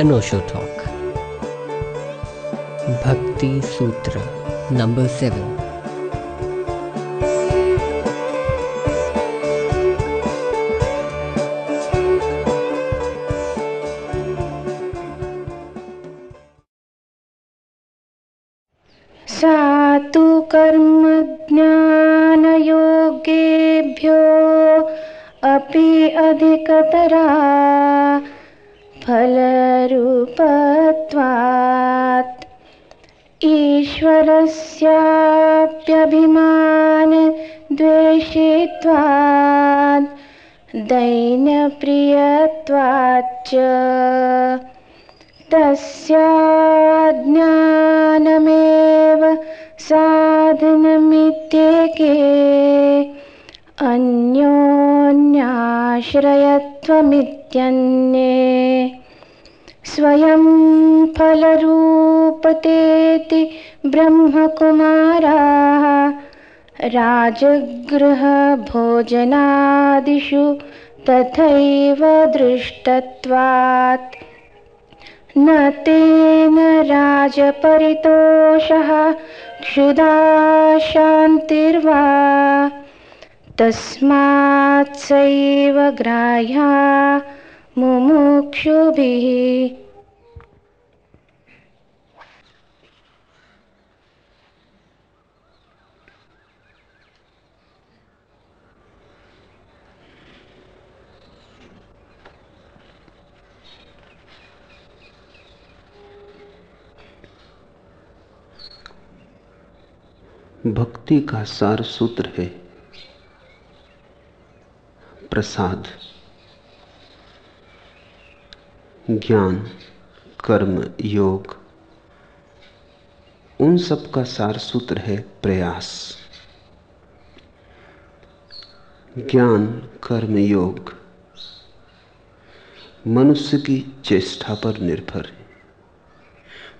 अनोशो talk भक्ति सूत्र number seven राजगृहभोजनादिषु तथैव दृष्टत्वात्। न तेन राजपरितोषः क्षुधा शान्तिर्वा। तस्मात् सैव ग्राह्या मुमुक्षुभिः भक्ति का सार सूत्र है। प्रसाद। ज्ञान, कर्म, योग, उन सब का सार सूत्र है प्रयास। ज्ञान, कर्म, योग, मनुष्य की चेष्टा पर निर्भर है।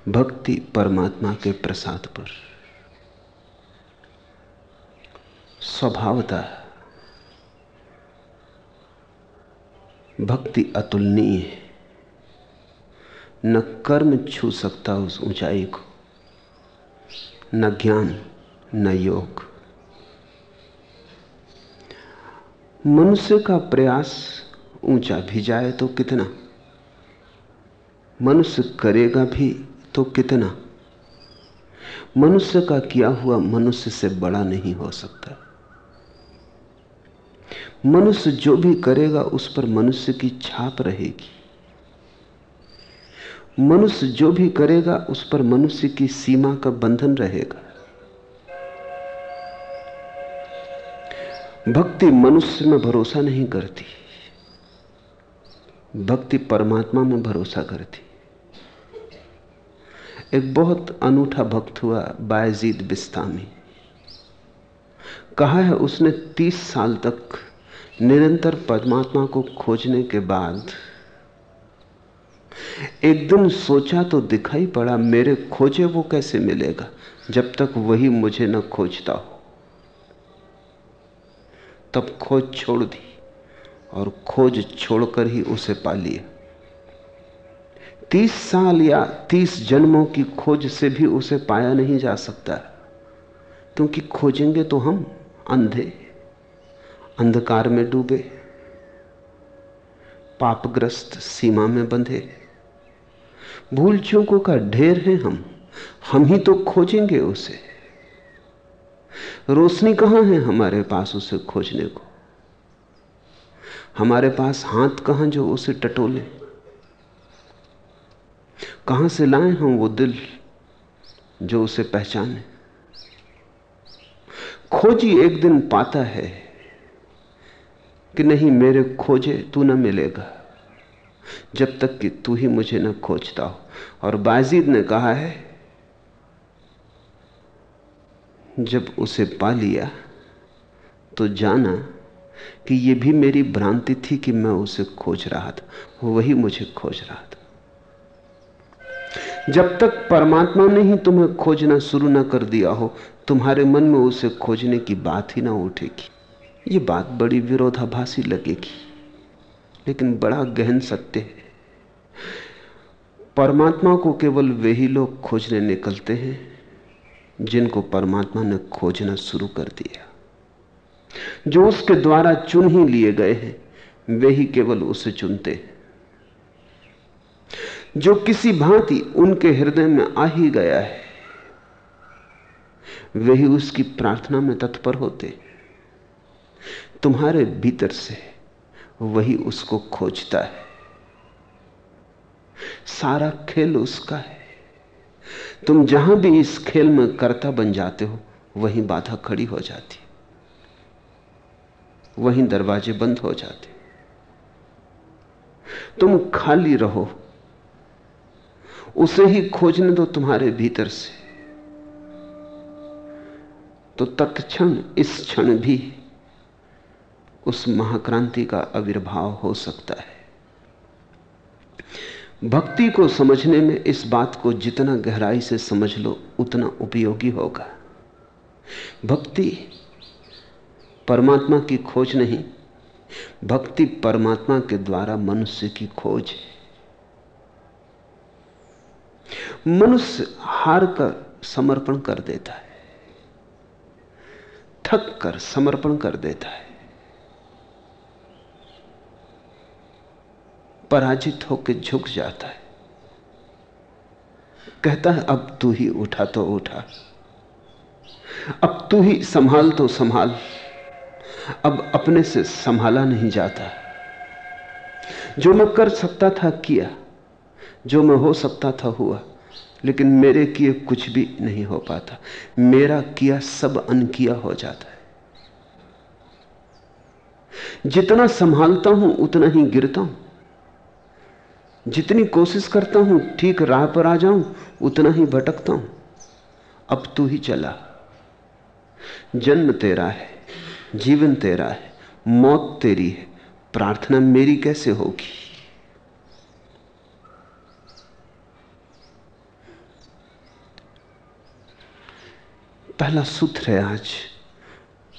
भक्ति परमात्मा के प्रसाद पर। स्वभावता। भक्ति अतुलनीय है। न कर्म छू सकता उस ऊंचाई को, न ज्ञान, न योग। मनुष्य का प्रयास ऊँचा भी जाए तो कितना? मनुष्य करेगा भी तो कितना? मनुष्य का किया हुआ मनुष्य से बड़ा नहीं हो सकता। मनुष्य जो भी करेगा, उस पर मनुष्य की छाप रहेगी। मनुष्य जो भी करेगा, उस पर मनुष्य की सीमा का बंधन रहेगा। भक्ति मनुष्य में भरोसा नहीं करती। भक्ति परमात्मा में भरोसा करती। एक बहुत अनूठा भक्त हुआ, बायजीद बिस्तामी। कहा है, उसने तीस साल तक निरंतर परमात्मा को खोजने के बाद एक दिन सोचा तो दिखाई पड़ा, मेरे खोजे वो कैसे मिलेगा, जब तक वही मुझे न खोजता हो। तब खोज छोड़ दी और खोज छोड़कर ही उसे पा लिया। तीस साल या तीस जन्मों की खोज से भी उसे पाया नहीं जा सकता, क्योंकि खोजेंगे तो हम अंधे। अंधकार में डूबे, पापग्रस्त सीमा में बंधे। भूल चूकों का ढेर है हम हम ही तो खोजेंगे उसे। रोशनी कहाँ है हमारे पास उसे खोजने को? हमारे पास हाथ कहाँ जो उसे टटोले? कहाँ से लाएँ हम वो दिल जो उसे पहचाने? खोजी एक दिन पाता है कि नहीं मेरे खोजे तू न मिलेगा। जब तक कि तू ही मुझे न खोजता हो। और बाजीद ने कहा है, जब उसे पा लिया तो जाना कि यह भी मेरी भ्रांति थी कि मैं उसे खोज रहा था। वही मुझे खोज रहा था। जब तक परमात्मा ने ही तुम्हें खोजना शुरू ना कर दिया हो, तुम्हारे मन में उसे खोजने की बात ही ना उठेगी। ये बात बड़ी विरोधाभासी लगेगी, लेकिन बड़ा गहन सत्य है। परमात्मा को केवल वे ही लोग खोजने निकलते हैं, जिनको परमात्मा ने खोजना शुरू कर दिया। जो उसके द्वारा चुन ही लिए गए हैं, वे ही केवल उसे चुनते हैं। जो किसी भांति उनके हृदय में आ ही गया है, वे ही उसकी प्रार्थना में तत्पर होते तुम्हारे भीतर से वही उसको खोजता है। सारा खेल उसका है। तुम जहाँ भी इस खेल में कर्ता बन जाते हो, वहीं बाधा खड़ी हो जाती। वहीं दरवाजे बंद हो जाते। तुम खाली रहो। उसे ही खोजने दो तुम्हारे भीतर से। तो तत्क्षण इस क्षण भी उस महाक्रांति का आविर्भाव हो सकता है। भक्ति को समझने में इस बात को जितना गहराई से समझ लो, उतना उपयोगी होगा। भक्ति परमात्मा की खोज नहीं, भक्ति परमात्मा के द्वारा मनुष्य की खोज है। मनुष्य हार कर समर्पण कर देता है, थक कर समर्पण कर देता है। पराजित होकर झुक जाता है। कहता है, अब तू ही उठा तो उठा। अब तू ही संभाल तो संभाल। अब अपने से संभाला नहीं जाता। जो मैं कर सकता था, किया। जो मैं हो सकता था, हुआ। लेकिन मेरे किए कुछ भी नहीं हो पाता। मेरा किया सब अनकिया हो जाता है। जितना संभालता हूँ, उतना ही गिरता हूँ। जितनी कोशिश करता हूँ, ठीक राह पर आ जाऊँ, उतना ही भटकता हूँ। अब तू ही चला। जन्म तेरा है, जीवन तेरा है, मौत तेरी है, प्रार्थना मेरी कैसे होगी? पहला सूत्र है आज,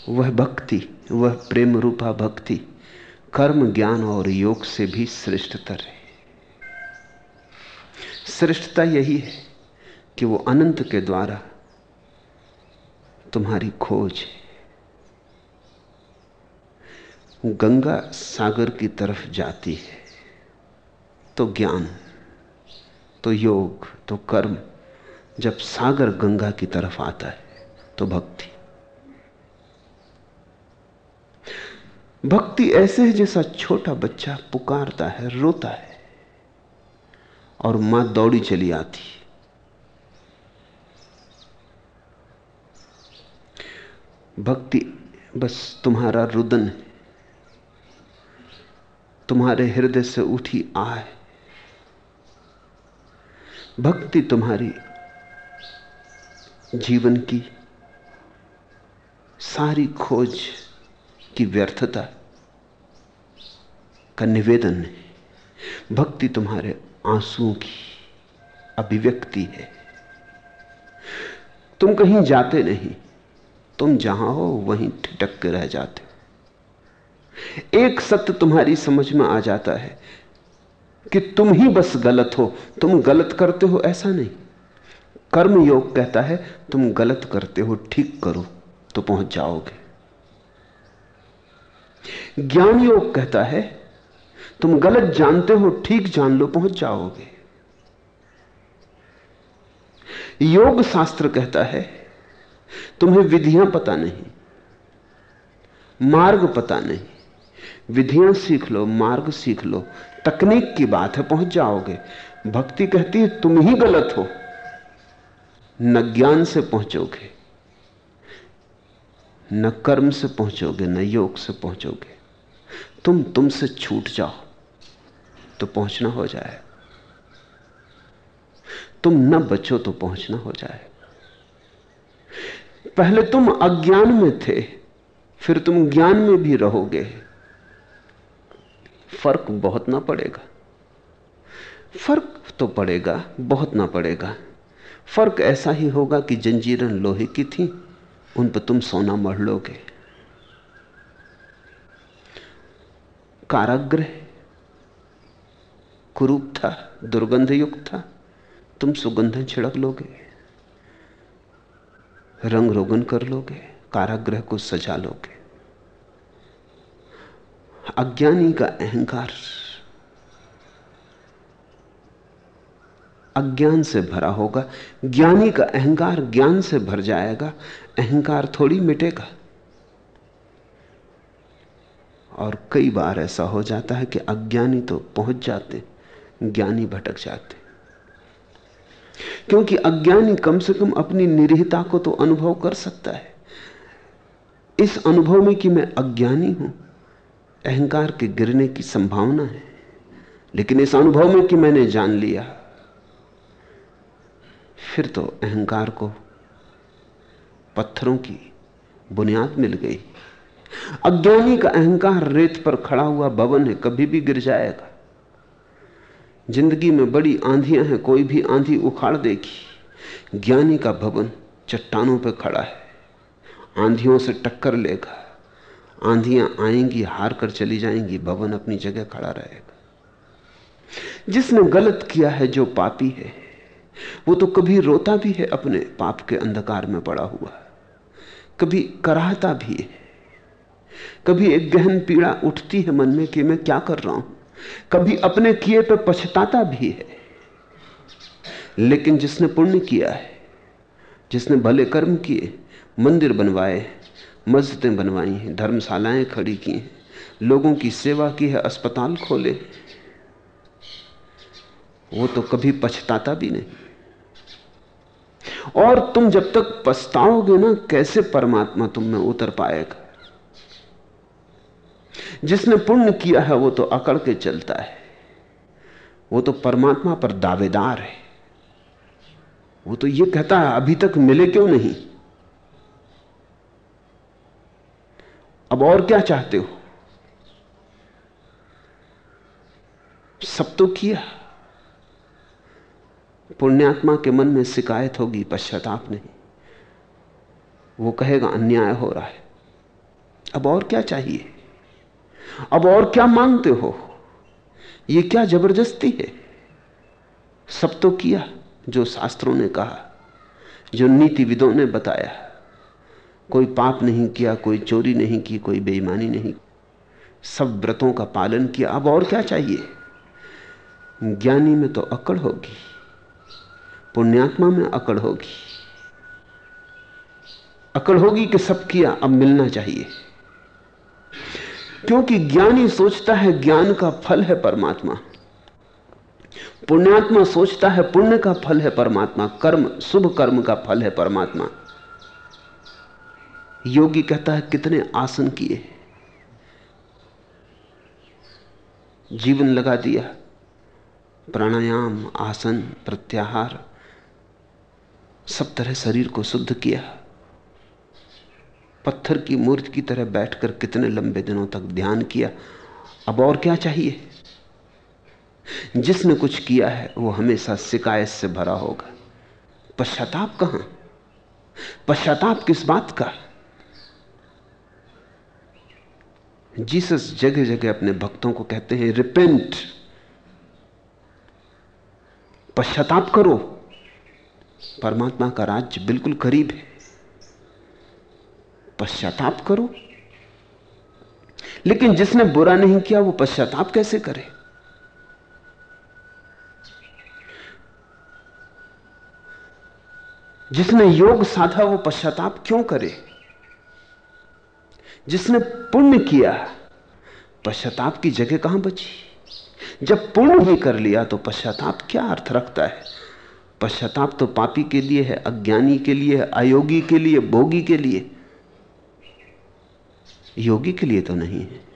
वह भक्ति, वह प्रेम रूपा भक्ति, कर्म ज्ञान और योग से भी श्रेष्ठतर है। श्रेष्ठता यही है कि वो अनंत के द्वारा तुम्हारी खोज है। गंगा सागर की तरफ़ जाती है तो ज्ञान तो योग तो कर्म, जब सागर गंगा की तरफ़ आता है तो भक्ति। भक्ति ऐसे है जैसा छोटा बच्चा पुकारता है, रोता है। और माँ दौड़ी चली आती। भक्ति, बस तुम्हारा रुदन है। तुम्हारे हृदय से उठी आए। भक्ति तुम्हारी जीवन की सारी खोज की व्यर्थता का निवेदन है। भक्ति तुम्हारे आंसुओं की अभिव्यक्ति है। तुम कहीं जाते नहीं, तुम जहाँ हो वहीं ठिटक के रह जाते हो। एक सत्य तुम्हारी समझ में आ जाता है कि तुम ही बस गलत हो, तुम गलत करते हो ऐसा नहीं। कर्म योग कहता है, तुम गलत करते हो, ठीक करो तो पहुँच जाओगे। ज्ञान योग कहता है तुम गलत जानते हो, ठीक जान लो, पहुँच जाओगे। योग शास्त्र कहता है, तुम्हें विधियाँ पता नहीं, मार्ग पता नहीं, विधियाँ सीख लो, मार्ग सीख लो, तकनीक की बात है, पहुँच जाओगे। भक्ति कहती है, तुम ही गलत हो, न ज्ञान से पहुंचोगे, न कर्म से पहुंचोगे, न योग से पहुंचोगे। तुम तुमसे छूट जाओ। तो पहुँचना हो जाए। तुम न बचो तो पहुँचना हो जाए। पहले तुम अज्ञान में थे, फिर तुम ज्ञान में भी रहोगे। फ़र्क बहुत ना पड़ेगा। फ़र्क तो पड़ेगा, बहुत ना पड़ेगा। फ़र्क ऐसा ही होगा कि जंजीरें लोहे की थी, उन पर तुम सोना मढ़ लोगे। काराग्रह कुरूप था दुर्गंध युक्त था। तुम सुगंधन छिड़क लोगे, रंग रोगन कर लोगे, कारागृह को सजा लोगे। अज्ञानी का अहंकार अज्ञान से भरा होगा, ज्ञानी का अहंकार ज्ञान से भर जाएगा, अहंकार थोड़ी मिटेगा। और कई बार ऐसा हो जाता है कि अज्ञानी तो पहुँच जाते ज्ञानी भटक जाते। क्योंकि अज्ञानी कम से कम अपनी निरीहता को तो अनुभव कर सकता है। इस अनुभव में कि मैं अज्ञानी हूँ, अहंकार के गिरने की संभावना है। लेकिन इस अनुभव में कि मैंने जान लिया, फिर तो अहंकार को पत्थरों की बुनियाद मिल गई। अज्ञानी का अहंकार रेत पर खड़ा हुआ भवन है, कभी भी गिर जाएगा। ज़िंदगी में बड़ी आंधियाँ हैं, कोई भी आंधी उखाड़ देगी। ज्ञानी का भवन चट्टानों पर खड़ा है। आंधियों से टक्कर लेगा। आंधियाँ आएँगी, हार कर चली जाएँगी, भवन अपनी जगह खड़ा रहेगा। जिसने गलत किया है, जो पापी है, वो तो कभी रोता भी है, अपने पाप के अंधकार में पड़ा हुआ। कभी कराहता भी है। कभी एक गहन पीड़ा उठती है मन में कि मैं क्या कर रहा हूँ? कभी अपने किए पे पछताता भी है। लेकिन जिसने पुण्य किया है, जिसने भले कर्म किए, मंदिर बनवाए, मस्जिदें बनवाई हैं, धर्मशालाएँ खड़ी की हैं, लोगों की सेवा की है, अस्पताल खोले, वो तो कभी पछताता भी नहीं। और तुम जब तक पछताओगे ना, कैसे परमात्मा तुम में उतर पाएगा? जिसने पुण्य किया है, वो तो अकड़ के चलता है। वो तो परमात्मा पर दावेदार है। वो तो ये कहता है, अभी तक मिले क्यों नहीं? अब और क्या चाहते हो? सब तो किया। पुण्यात्मा के मन में शिकायत होगी, पश्चाताप नहीं। वो कहेगा, अन्याय हो रहा है। अब और क्या चाहिए? अब और क्या मांगते हो? ये क्या ज़बरदस्ती है? सब तो किया जो शास्त्रों ने कहा, जो नीतिविदों ने बताया। कोई पाप नहीं किया, कोई चोरी नहीं की, कोई बेईमानी नहीं। सब व्रतों का पालन किया। अब और क्या चाहिए? ज्ञानी में तो अकड़ होगी, पुण्यात्मा में अकड़ होगी। अकड़ होगी कि सब किया, अब मिलना चाहिए। क्योंकि ज्ञानी सोचता है ज्ञान का फल है परमात्मा। पुण्यात्मा सोचता है पुण्य का फल है परमात्मा। कर्म, शुभ कर्म का फल है परमात्मा। योगी कहता है, कितने आसन किए। जीवन लगा दिया। प्राणायाम, आसन, प्रत्याहार, सब तरह शरीर को शुद्ध किया। पत्थर की मूर्ति की तरह बैठकर कितने लंबे दिनों तक ध्यान किया। अब और क्या चाहिए? जिसने कुछ किया है, वो हमेशा शिकायत से भरा होगा। पश्चाताप कहाँ? पश्चाताप किस बात का? जीसस जगह जगह अपने भक्तों को कहते हैं, रिपेंट। पश्चाताप करो। परमात्मा का राज्य बिल्कुल करीब है। पश्चाताप करो। लेकिन जिसने बुरा नहीं किया, वो पश्चाताप कैसे करे? जिसने योग साधा, वो पश्चाताप क्यों करे? जिसने पुण्य किया, पश्चाताप की जगह कहाँ बची? जब पुण्य ही कर लिया तो पश्चाताप क्या अर्थ रखता है? पश्चाताप तो पापी के लिए है, अज्ञानी के लिए है, अयोगी के लिए, भोगी के लिए। योगी के लिए तो नहीं है।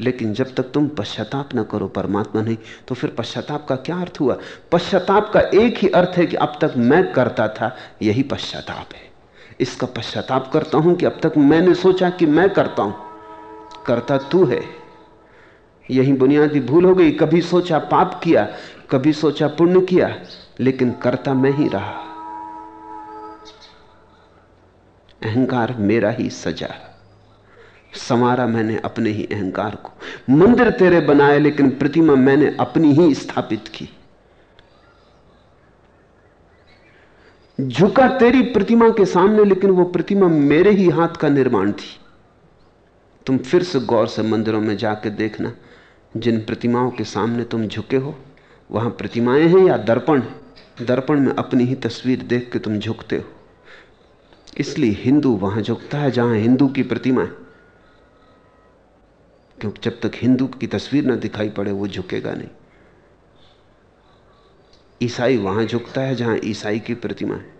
लेकिन जब तक तुम पश्चाताप ना करो, परमात्मा नहीं तो फिर पश्चाताप का क्या अर्थ हुआ? पश्चाताप का एक ही अर्थ है कि अब तक मैं करता था, यही पश्चाताप है। इसका पश्चाताप करता हूँ कि अब तक मैंने सोचा कि मैं करता हूँ। करता तू है। यही बुनियादी भूल हो गई। कभी सोचा पाप किया, कभी सोचा पुण्य किया, लेकिन करता मैं ही रहा। अहंकार मेरा ही सजा। संवारा मैंने अपने ही अहंकार को। मंदिर तेरे बनाए, लेकिन प्रतिमा मैंने अपनी ही स्थापित की। झुका तेरी प्रतिमा के सामने, लेकिन वो प्रतिमा मेरे ही हाथ का निर्माण थी। तुम फिर से गौर से मंदिरों में जाकर देखना, जिन प्रतिमाओं के सामने तुम झुके हो, वहाँ प्रतिमाएँ हैं या दर्पण दर्पण में अपनी ही तस्वीर देख के तुम झुकते हो। इसलिए हिंदू वहाँ झुकता है, जहाँ हिंदू की प्रतिमा है। क्योंकि जब तक हिंदू की तस्वीर ना दिखाई पड़े, वो झुकेगा नहीं। ईसाई वहाँ झुकता है जहाँ ईसाई की प्रतिमा है।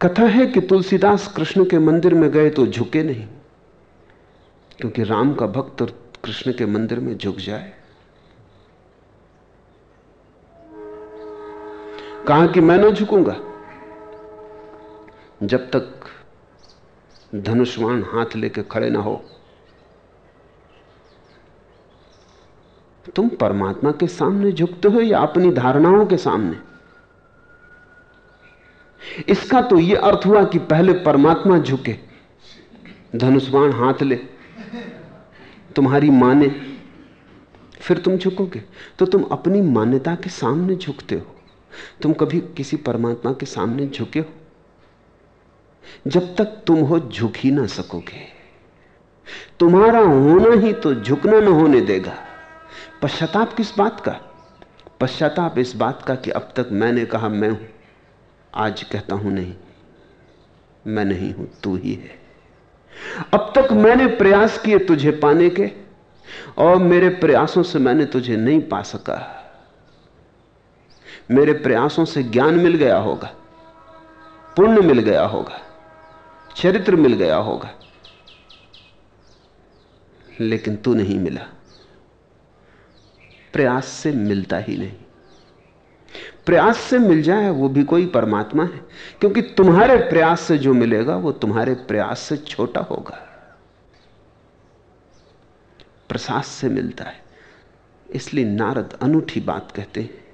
कथा है कि तुलसीदास कृष्ण के मंदिर में गए तो झुके नहीं, क्योंकि राम का भक्त और कृष्ण के मंदिर में झुक जाए। कहा कि मैं ना झुकूँगा, जब तक धनुष्वाण हाथ लेके खड़े ना हो। तुम परमात्मा के सामने झुकते हो या अपनी धारणाओं के सामने? इसका तो यह अर्थ हुआ कि पहले परमात्मा झुके, धनुष्वाण हाथ ले, तुम्हारी माने, फिर तुम झुकोगे। तो तुम अपनी मान्यता के सामने झुकते हो। तुम कभी किसी परमात्मा के सामने झुके हो? जब तक तुम हो झुक ही ना सकोगे। तुम्हारा होना ही तो झुकना ना होने देगा। पश्चाताप किस बात का? पश्चाताप इस बात का कि अब तक मैंने कहा मैं हूँ, आज कहता हूँ नहीं, मैं नहीं हूँ, तू ही है। अब तक मैंने प्रयास किए तुझे पाने के, और मेरे प्रयासों से मैंने तुझे नहीं पा सका। मेरे प्रयासों से ज्ञान मिल गया होगा, पुण्य मिल गया होगा। चरित्र मिल गया होगा। लेकिन तू नहीं मिला। प्रयास से मिलता ही नहीं। प्रयास से मिल जाए वो भी कोई परमात्मा है, क्योंकि तुम्हारे प्रयास से जो मिलेगा वो तुम्हारे प्रयास से छोटा होगा। प्रसाद से मिलता है, इसलिए नारद अनूठी बात कहते हैं,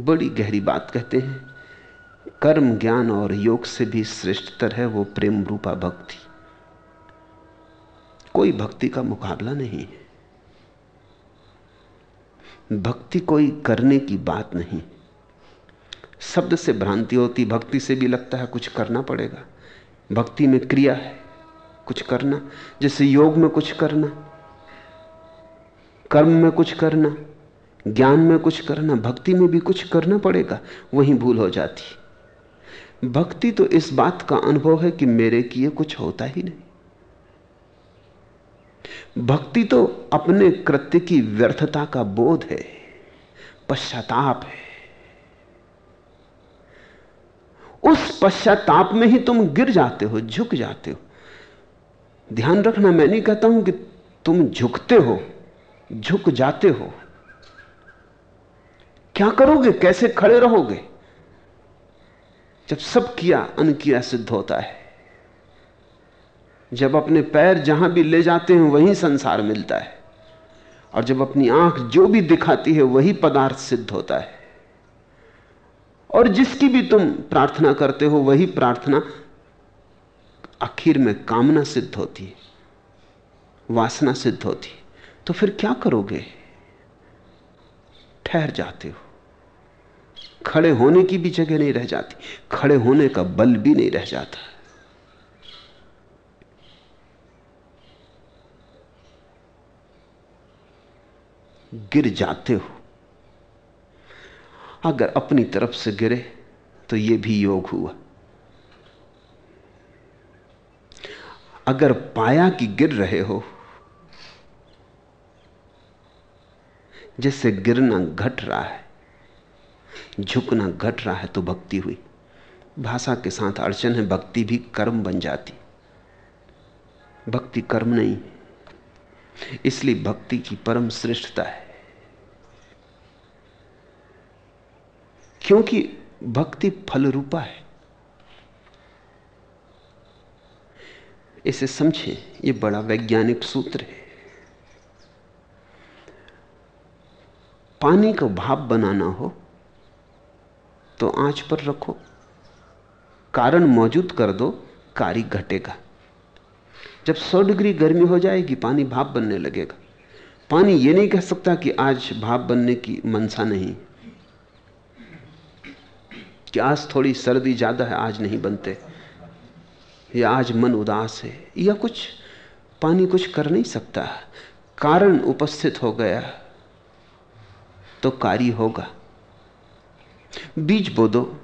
बड़ी गहरी बात कहते हैं। कर्म, ज्ञान और योग से भी श्रेष्ठतर है वो प्रेम रूपा भक्ति। कोई भक्ति का मुकाबला नहीं है। भक्ति कोई करने की बात नहीं। शब्द से भ्रांति होती, भक्ति से भी लगता है कुछ करना पड़ेगा। भक्ति में क्रिया है, कुछ करना। जैसे योग में कुछ करना, कर्म में कुछ करना, ज्ञान में कुछ करना, भक्ति में भी कुछ करना पड़ेगा, वही भूल हो जाती। भक्ति तो इस बात का अनुभव है कि मेरे किए कुछ होता ही नहीं। भक्ति तो अपने कृत्य की व्यर्थता का बोध है, पश्चाताप है। उस पश्चाताप में ही तुम गिर जाते हो, झुक जाते हो। ध्यान रखना, मैं नहीं कहता हूँ कि तुम झुकते हो, झुक जाते हो। क्या करोगे? कैसे खड़े रहोगे? जब सब किया अन किया सिद्ध होता है। जब अपने पैर जहाँ भी ले जाते हैं, वही संसार मिलता है। और जब अपनी आँख जो भी दिखाती है, वही पदार्थ सिद्ध होता है। और जिसकी भी तुम प्रार्थना करते हो, वही प्रार्थना आखिर में कामना सिद्ध होती है, वासना सिद्ध होती है। तो फिर क्या करोगे? ठहर जाते हो। खड़े होने की भी जगह नहीं रह जाती। खड़े होने का बल भी नहीं रह जाता। गिर जाते हो। अगर अपनी तरफ़ से गिरे तो यह भी योग हुआ। अगर पाया कि गिर रहे हो, जैसे गिरना घट रहा है झुकना घट रहा है तो भक्ति हुई। भाषा के साथ अड़चन है, भक्ति भी कर्म बन जाती। भक्ति कर्म नहीं, इसलिए भक्ति की परम श्रेष्ठता है। क्योंकि भक्ति फल रूपा है। इसे समझें यह बड़ा वैज्ञानिक सूत्र है। पानी को भाप बनाना हो तो आँच पर रखो। कारण मौजूद कर दो, कारी घटेगा। जब 100 डिग्री गर्मी हो जाएगी, पानी भाप बनने लगेगा। पानी ये नहीं कह सकता कि आज भाप बनने की मनसा नहीं। कि आज थोड़ी सर्दी ज़्यादा है, आज नहीं बनते। या आज मन उदास है, या कुछ, पानी कुछ कर नहीं सकता। कारण उपस्थित हो गया तो कार्य होगा। बीज बो दो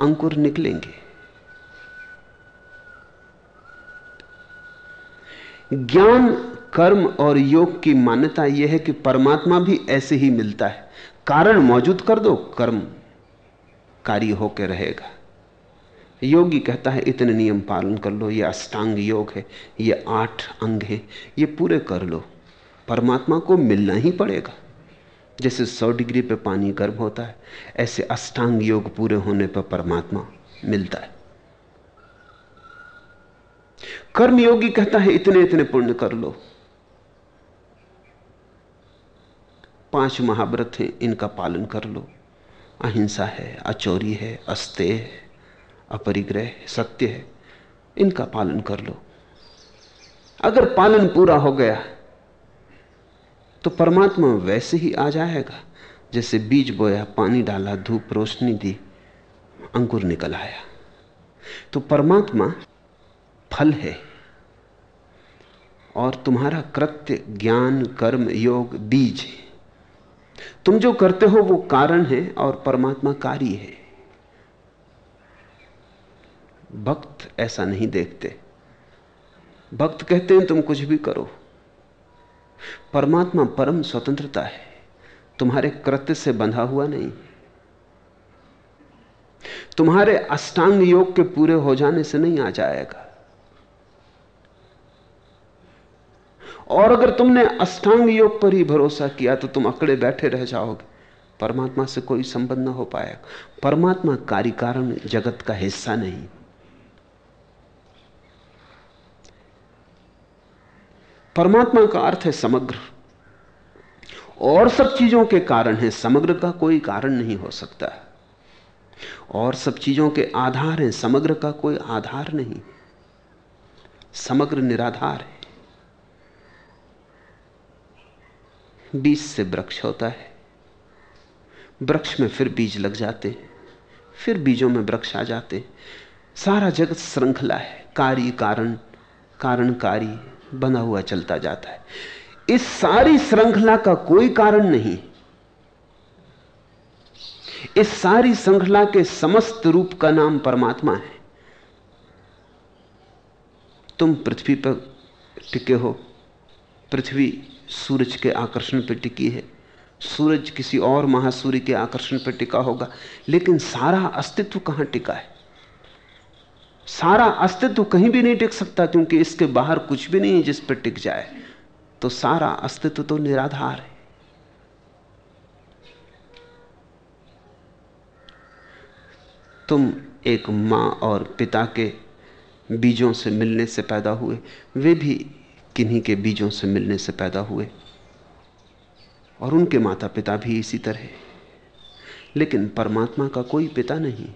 अंकुर निकलेंगे। ज्ञान, कर्म और योग की मान्यता यह है कि परमात्मा भी ऐसे ही मिलता है। कारण मौजूद कर दो, कर्म कार्य होकर रहेगा। योगी कहता है, इतने नियम पालन कर लो, ये अष्टांग योग है, ये आठ अंग है, ये पूरे कर लो। परमात्मा को मिलना ही पड़ेगा। जैसे सौ डिग्री पे पानी गर्म होता है, ऐसे अष्टांग योग पूरे होने पर परमात्मा मिलता है। कर्म योगी कहता है, इतने इतने पुण्य कर लो। पाँच महाव्रत हैं, इनका पालन कर लो। अहिंसा है, अचोरी है अस्तेय है, अपरिग्रह सत्य है, इनका पालन कर लो। अगर पालन पूरा हो गया तो परमात्मा वैसे ही आ जाएगा। जैसे बीज बोया, पानी डाला, धूप रोशनी दी, अंकुर निकल आया। तो परमात्मा फल है। और तुम्हारा कृत्य, ज्ञान, कर्म, योग, बीज है। तुम जो करते हो वो कारण है और परमात्मा कार्य है। भक्त ऐसा नहीं देखते। भक्त कहते हैं, तुम कुछ भी करो। परमात्मा परम स्वतंत्रता है। तुम्हारे कृत्य से बंधा हुआ नहीं। तुम्हारे अष्टांग योग के पूरे हो जाने से नहीं आ जाएगा। और अगर तुमने अष्टांग योग पर ही भरोसा किया तो तुम अकड़े बैठे रह जाओगे। परमात्मा से कोई संबंध ना हो पाएगा। परमात्मा कार्य कारण जगत का हिस्सा नहीं। परमात्मा का अर्थ है समग्र। और सब चीज़ों के कारण है, समग्र का कोई कारण नहीं हो सकता। और सब चीज़ों के आधार हैं, समग्र का कोई आधार नहीं। समग्र निराधार है। बीज से वृक्ष होता है। वृक्ष में फिर बीज लग जाते फिर बीजों में वृक्ष आ जाते सारा जगत श्रृंखला है। कार्य कारण कारण कार्य बना हुआ चलता जाता है। इस सारी श्रृंखला का कोई कारण नहीं। इस सारी श्रृंखला के समस्त रूप का नाम परमात्मा है। तुम पृथ्वी पर टिके हो। पृथ्वी सूरज के आकर्षण पर टिकी है। सूरज किसी और महासूर्य के आकर्षण पर टिका होगा। लेकिन सारा अस्तित्व कहाँ टिका है? सारा अस्तित्व कहीं भी नहीं टिक सकता क्योंकि इसके बाहर कुछ भी नहीं है जिस पर टिक जाए। तो सारा अस्तित्व तो निराधार है। तुम एक माँ और पिता के बीजों से मिलने से पैदा हुए। वे भी किन्हीं के बीजों से मिलने से पैदा हुए। और उनके माता पिता भी इसी तरह लेकिन परमात्मा का कोई पिता नहीं।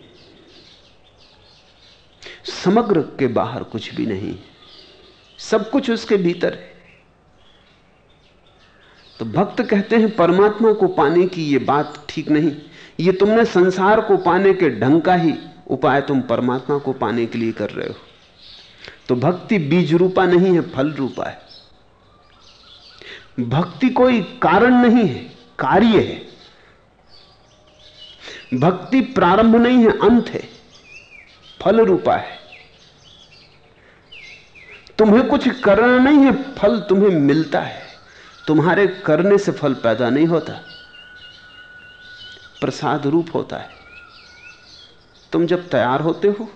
समग्र के बाहर कुछ भी नहीं। सब कुछ उसके भीतर है। तो भक्त कहते हैं, परमात्मा को पाने की यह बात ठीक नहीं। ये तुमने संसार को पाने के ढंग का ही उपाय तुम परमात्मा को पाने के लिए कर रहे हो। तो भक्ति बीज रूपा नहीं है, फल रूपा है। भक्ति कोई कारण नहीं है, कार्य है। भक्ति प्रारंभ नहीं है, अंत है। फल रूपा है। तुम्हें कुछ करना नहीं है, फल तुम्हें मिलता है। तुम्हारे करने से फल पैदा नहीं होता। प्रसाद रूप होता है। तुम जब तैयार होते हो,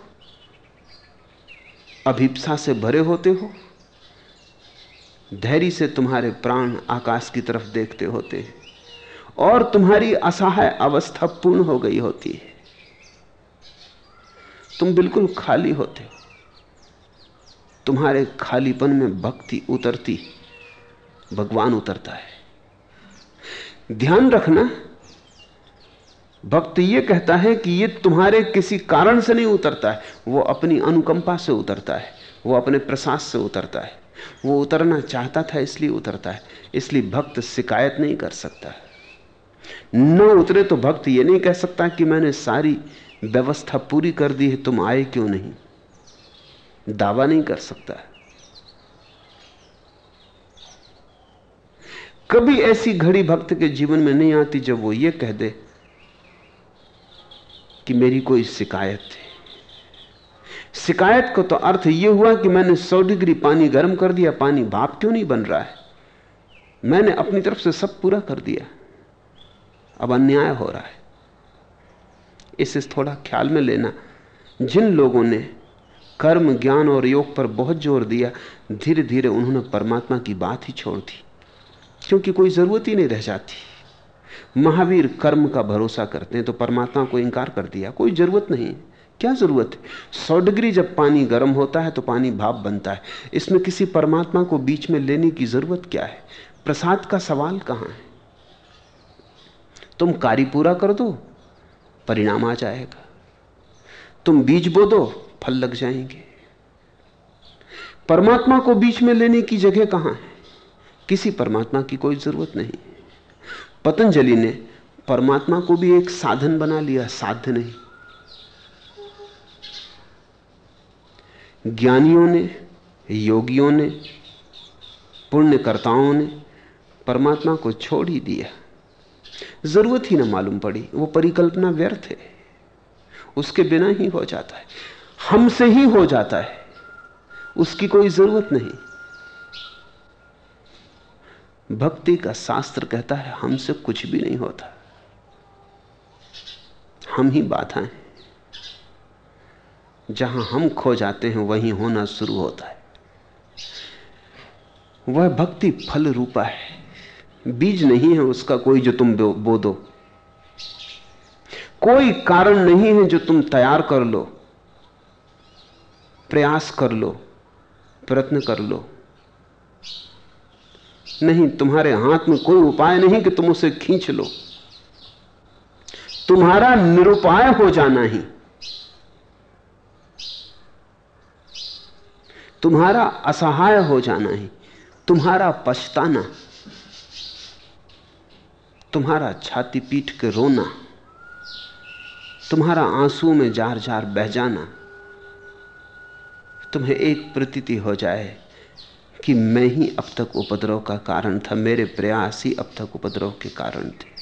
अभिप्सा से भरे होते हो, धैर्य से तुम्हारे प्राण आकाश की तरफ़ देखते होते हैं, और तुम्हारी असहाय अवस्था पूर्ण हो गई होती है। तुम बिल्कुल खाली होते हो। तुम्हारे खालीपन में भक्ति उतरती, भगवान उतरता है। ध्यान रखना, भक्त ये कहता है कि ये तुम्हारे किसी कारण से नहीं उतरता है, वो अपनी अनुकंपा से उतरता है, वो अपने प्रसाद से उतरता है, वो उतरना चाहता था इसलिए उतरता है, इसलिए भक्त शिकायत नहीं कर सकता। न उतरे तो भक्त ये नहीं कह सकता कि मैंने सारी व्यवस्था पूरी कर दी है, तुम आए क्यों नहीं? दावा नहीं कर सकता कभी ऐसी घड़ी भक्त के जीवन में नहीं आती जब वो ये कह दे कि मेरी कोई शिकायत है शिकायत को तो अर्थ यह हुआ कि मैंने 100 डिग्री पानी गर्म कर दिया, पानी भाप क्यों नहीं बन रहा है? मैंने अपनी तरफ़ से सब पूरा कर दिया। अब अन्याय हो रहा है। इसे थोड़ा ख्याल में लेना। जिन लोगों ने कर्म, ज्ञान और योग पर बहुत ज़ोर दिया धीरे धीरे उन्होंने परमात्मा की बात ही छोड़ दी। क्योंकि कोई ज़रूरत ही नहीं रह जाती। महावीर कर्म का भरोसा करते हैं तो परमात्मा को इंकार कर दिया। कोई ज़रूरत नहीं। क्या ज़रूरत है? सौ डिग्री जब पानी गर्म होता है तो पानी भाप बनता है। इसमें किसी परमात्मा को बीच में लेने की ज़रूरत क्या है? प्रसाद का सवाल कहाँ है? तुम कार्य पूरा कर दो, परिणाम आ जाएगा। तुम बीज बो दो फल लग जाएँगे। परमात्मा को बीच में लेने की जगह कहाँ है? किसी परमात्मा की कोई ज़रूरत नहीं। पतंजलि ने परमात्मा को भी एक साधन बना लिया, साध्य नहीं। ज्ञानियों ने, योगियों ने, पुण्यकर्ताओं ने परमात्मा को छोड़ ही दिया। ज़रूरत ही ना मालूम पड़ी, वो परिकल्पना व्यर्थ है। उसके बिना ही हो जाता है। हमसे ही हो जाता है। उसकी कोई ज़रूरत नहीं। भक्ति का शास्त्र कहता है, हमसे कुछ भी नहीं होता। हम ही बाधा हैं। जहाँ हम खो जाते हैं, वहीं होना शुरू होता है। वह भक्ति फल रूपा है। बीज नहीं है उसका कोई जो तुम बो दो। कोई कारण नहीं है जो तुम तैयार कर लो। प्रयास कर लो, प्रयत्न कर लो। नहीं, तुम्हारे हाथ में कोई उपाय नहीं कि तुम उसे खींच लो। तुम्हारा निरुपाय हो जाना ही। तुम्हारा असहाय हो जाना ही। तुम्हारा पछताना। तुम्हारा छाती पीट के रोना। तुम्हारा आँसू में जार जार बह जाना। तुम्हें एक प्रतीति हो जाए कि मैं ही अब तक उपद्रव का कारण था। मेरे प्रयास ही अब तक उपद्रव के कारण थे।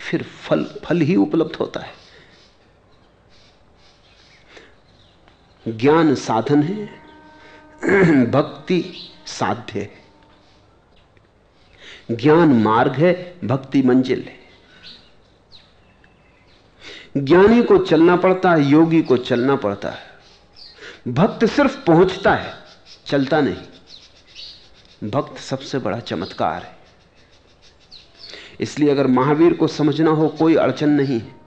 फिर फल फल ही उपलब्ध होता है। ज्ञान साधन है, भक्ति साध्य है। ज्ञान मार्ग है, भक्ति मंजिल है। ज्ञानी को चलना पड़ता है, योगी को चलना पड़ता है। भक्त सिर्फ़ पहुँचता है, चलता नहीं। भक्त सबसे बड़ा चमत्कार है। इसलिए अगर महावीर को समझना हो, कोई अड़चन नहीं है।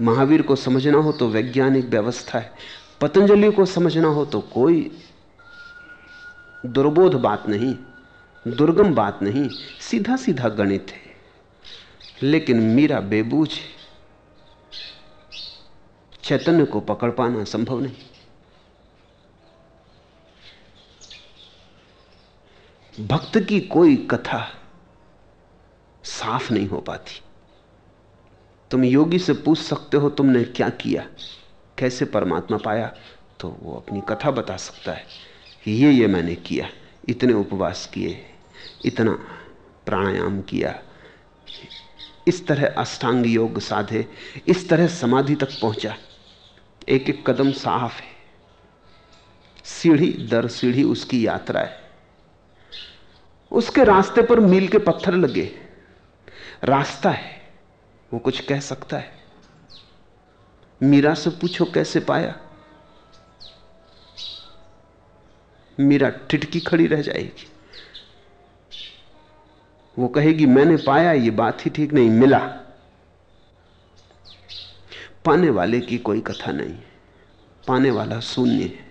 महावीर को समझना हो तो वैज्ञानिक व्यवस्था है। पतंजलि को समझना हो तो कोई दुर्बोध बात नहीं, दुर्गम बात नहीं। सीधा सीधा गणित है। लेकिन मीरा बेबूझ चैतन्य को पकड़ पाना संभव नहीं। भक्त की कोई कथा साफ़ नहीं हो पाती। तुम योगी से पूछ सकते हो, तुमने क्या किया? कैसे परमात्मा पाया? तो वो अपनी कथा बता सकता है कि ये ये मैंने किया, इतने उपवास किए, इतना प्राणायाम किया, इस तरह अष्टांग योग साधे, इस तरह समाधि तक पहुँचा। एक एक कदम साफ़ है। सीढ़ी दर सीढ़ी उसकी यात्रा है। उसके रास्ते पर मील के पत्थर लगे। रास्ता है, वो कुछ कह सकता है। मीरा से पूछो कैसे पाया? मीरा टिटकी खड़ी रह जाएगी। वो कहेगी, मैंने पाया, ये बात ही ठीक नहीं, मिला। पाने वाले की कोई कथा नहीं। पाने वाला शून्य है।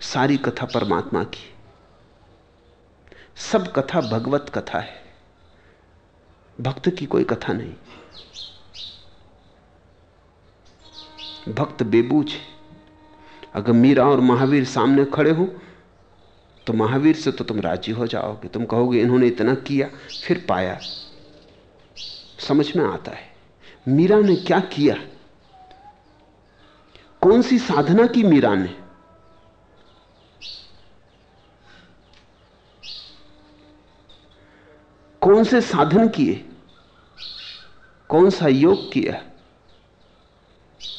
सारी कथा परमात्मा की। सब कथा भगवत कथा है। भक्त की कोई कथा नहीं। भक्त बेबूझ है। अगर मीरा और महावीर सामने खड़े हो तो महावीर से तो तुम राज़ी हो जाओगे। तुम कहोगे, इन्होंने इतना किया, फिर पाया। समझ में आता है। मीरा ने क्या किया? कौन सी साधना की मीरा ने? कौन से साधन किए? कौन सा योग किया?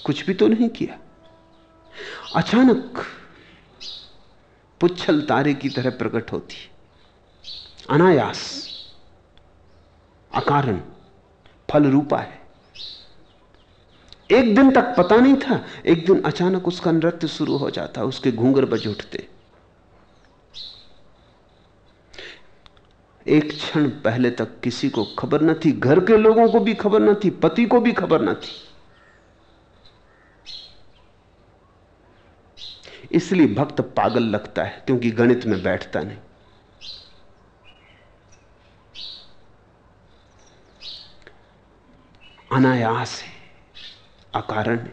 कुछ भी तो नहीं किया। अचानक पुच्छल तारे की तरह प्रकट होती। अनायास, अकारण फल रूपा है। एक दिन तक पता नहीं था। एक दिन अचानक उसका नृत्य शुरू हो जाता, उसके घूंगर बज उठते। एक क्षण पहले तक किसी को खबर न थी, घर के लोगों को भी खबर न थी, पति को भी खबर न थी। इसलिए भक्त पागल लगता है, क्योंकि गणित में बैठता नहीं। अनायास है। अकारण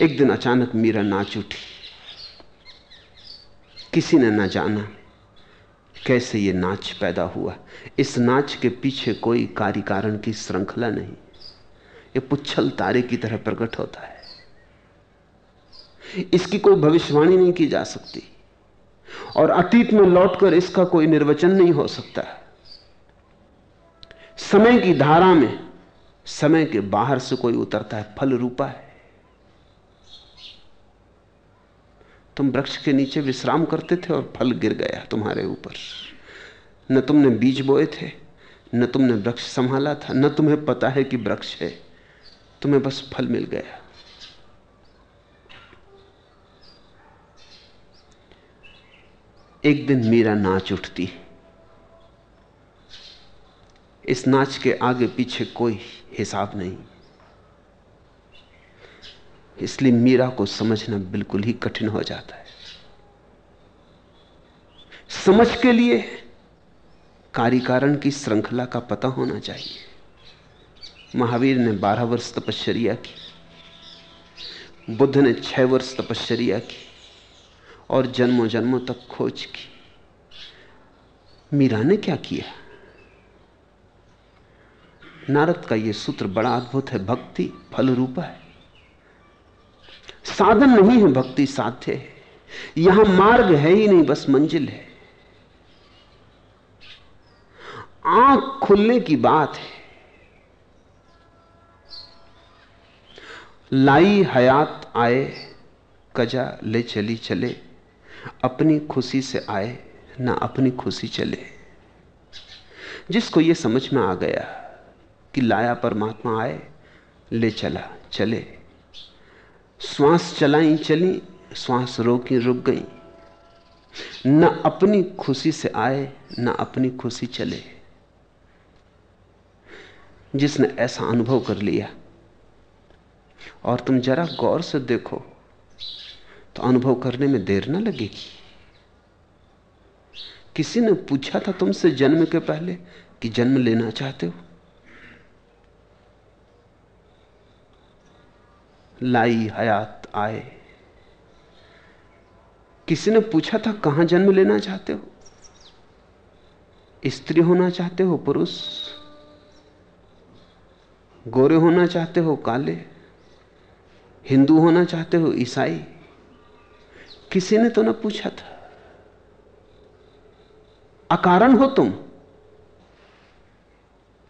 एक दिन अचानक मीरा नाच उठी। किसी ने ना जाना कैसे ये नाच पैदा हुआ। इस नाच के पीछे कोई कार्य कारण की श्रृंखला नहीं। ये पुच्छल तारे की तरह प्रकट होता है। इसकी कोई भविष्यवाणी नहीं की जा सकती। और अतीत में लौटकर इसका कोई निर्वचन नहीं हो सकता। समय की धारा में समय के बाहर से कोई उतरता है, फल रूपा है। तुम वृक्ष के नीचे विश्राम करते थे और फल गिर गया तुम्हारे ऊपर। न तुमने बीज बोए थे, न तुमने वृक्ष संभाला था, न तुम्हें पता है कि वृक्ष है। तुम्हें बस फल मिल गया। एक दिन मीरा नाच उठती। इस नाच के आगे पीछे कोई हिसाब नहीं। इसलिए मीरा को समझना बिल्कुल ही कठिन हो जाता है। समझ के लिए कार्यकारण की श्रृंखला का पता होना चाहिए। महावीर ने बारह वर्ष तपश्चर्या की। बुद्ध ने छह वर्ष तपश्चर्या की और जन्मों जन्मों तक खोज की। मीरा ने क्या किया? नारद का यह सूत्र बड़ा अद्भुत है, भक्ति फल रूपा है। साधन नहीं है, भक्ति साध्य है। यहाँ मार्ग है ही नहीं, बस मंजिल है। आँख खुलने की बात है। लाई हयात आए, कजा ले चली चले, अपनी खुशी से आए, ना अपनी खुशी चले। जिसको यह समझ में आ गया कि लाया परमात्मा आए, ले चला, चले। श्वास चलाई, चली, श्वास रोकी, रुक गई। न अपनी खुशी से आए, न अपनी खुशी चले। जिसने ऐसा अनुभव कर लिया, और तुम जरा गौर से देखो तो अनुभव करने में देर ना लगेगी। किसी ने पूछा था तुमसे जन्म के पहले कि जन्म लेना चाहते हो? लाई हयात आए। किसी ने पूछा था, कहाँ जन्म लेना चाहते हो? स्त्री होना चाहते हो, पुरुष। गोरे होना चाहते हो, काले। हिंदू होना चाहते हो, ईसाई। किसी ने तो ना पूछा था, अकारण हो तुम?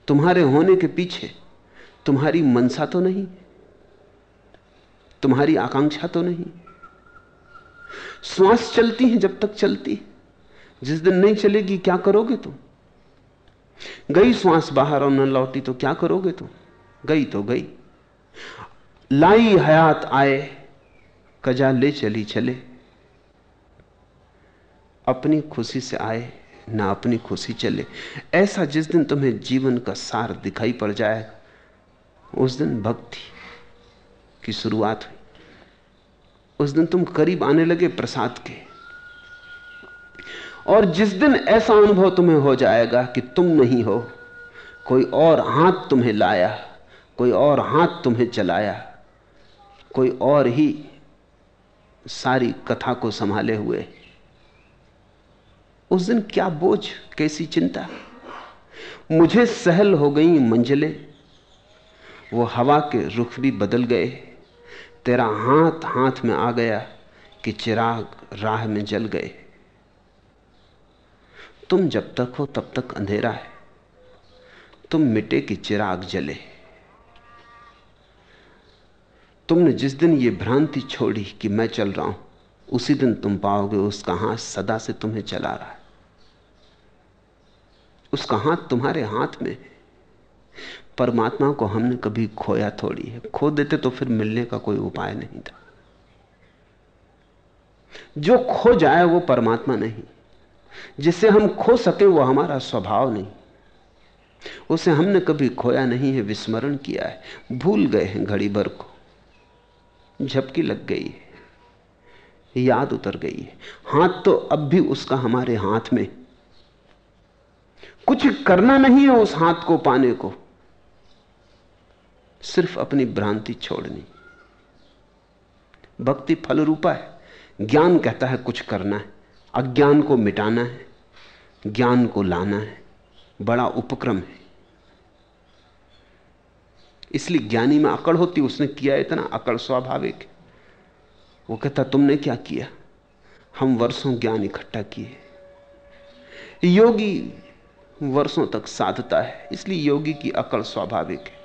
तुम्हारे होने के पीछे तुम्हारी मनसा तो नहीं? तुम्हारी आकांक्षा तो नहीं। श्वास चलती है जब तक चलती जिस दिन नहीं चलेगी, क्या करोगे तुम? गई श्वास बाहर और न लौटी तो क्या करोगे तुम? गई तो गई। लाई हयात आए, कजा ले चली चले। अपनी खुशी से आए, ना अपनी खुशी चले। ऐसा जिस दिन तुम्हें जीवन का सार दिखाई पड़ जाएगा, उस दिन भक्ति की शुरुआत हुई। उस दिन तुम करीब आने लगे प्रसाद के। और जिस दिन ऐसा अनुभव तुम्हें हो जाएगा कि तुम नहीं हो, कोई और हाथ तुम्हें लाया, कोई और हाथ तुम्हें चलाया, कोई और ही सारी कथा को संभाले हुए। उस दिन क्या बोझ, कैसी चिंता? मुझे सहल हो गई मंजिलें, वो हवा के रुख भी बदल गए। तेरा हाथ हाथ में आ गया कि चिराग राह में जल गए। तुम जब तक हो तब तक अंधेरा है। तुम मिटे कि चिराग जले। तुमने जिस दिन ये भ्रांति छोड़ी कि मैं चल रहा हूँ, उसी दिन तुम पाओगे उसका हाथ सदा से तुम्हें चला रहा है। उसका हाथ तुम्हारे हाथ में परमात्मा को हमने कभी खोया थोड़ी है। खो देते तो फिर मिलने का कोई उपाय नहीं था। जो खो जाए वो परमात्मा नहीं। जिसे हम खो सके वो हमारा स्वभाव नहीं। उसे हमने कभी खोया नहीं है, विस्मरण किया है। भूल गए हैं घड़ी भर को। झपकी लग गई है। याद उतर गई है। हाथ तो अब भी उसका हमारे हाथ में। कुछ करना नहीं है उस हाथ को पाने को। सिर्फ़ अपनी भ्रांति छोड़नी। भक्ति फल रूपा है। ज्ञान कहता है कुछ करना है। अज्ञान को मिटाना है। ज्ञान को लाना है। बड़ा उपक्रम है। इसलिए ज्ञानी में अकड़ होती उसने किया इतना अकड़ स्वाभाविक। वो कहता, तुमने क्या किया? हम वर्षों ज्ञान इकट्ठा किए। योगी वर्षों तक साधता है। इसलिए योगी की अकड़ स्वाभाविक है।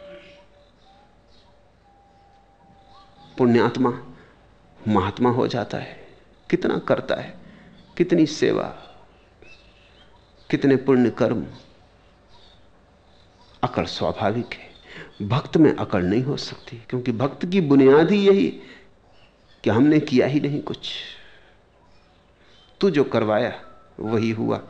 पुण्यात्मा महात्मा हो जाता है। कितना करता है, कितनी सेवा, कितने पुण्य कर्म अकड़ स्वाभाविक है। भक्त में अकड़ नहीं हो सकती, क्योंकि भक्त की बुनियाद ही यही कि हमने किया ही नहीं कुछ। तू जो करवाया, वही हुआ।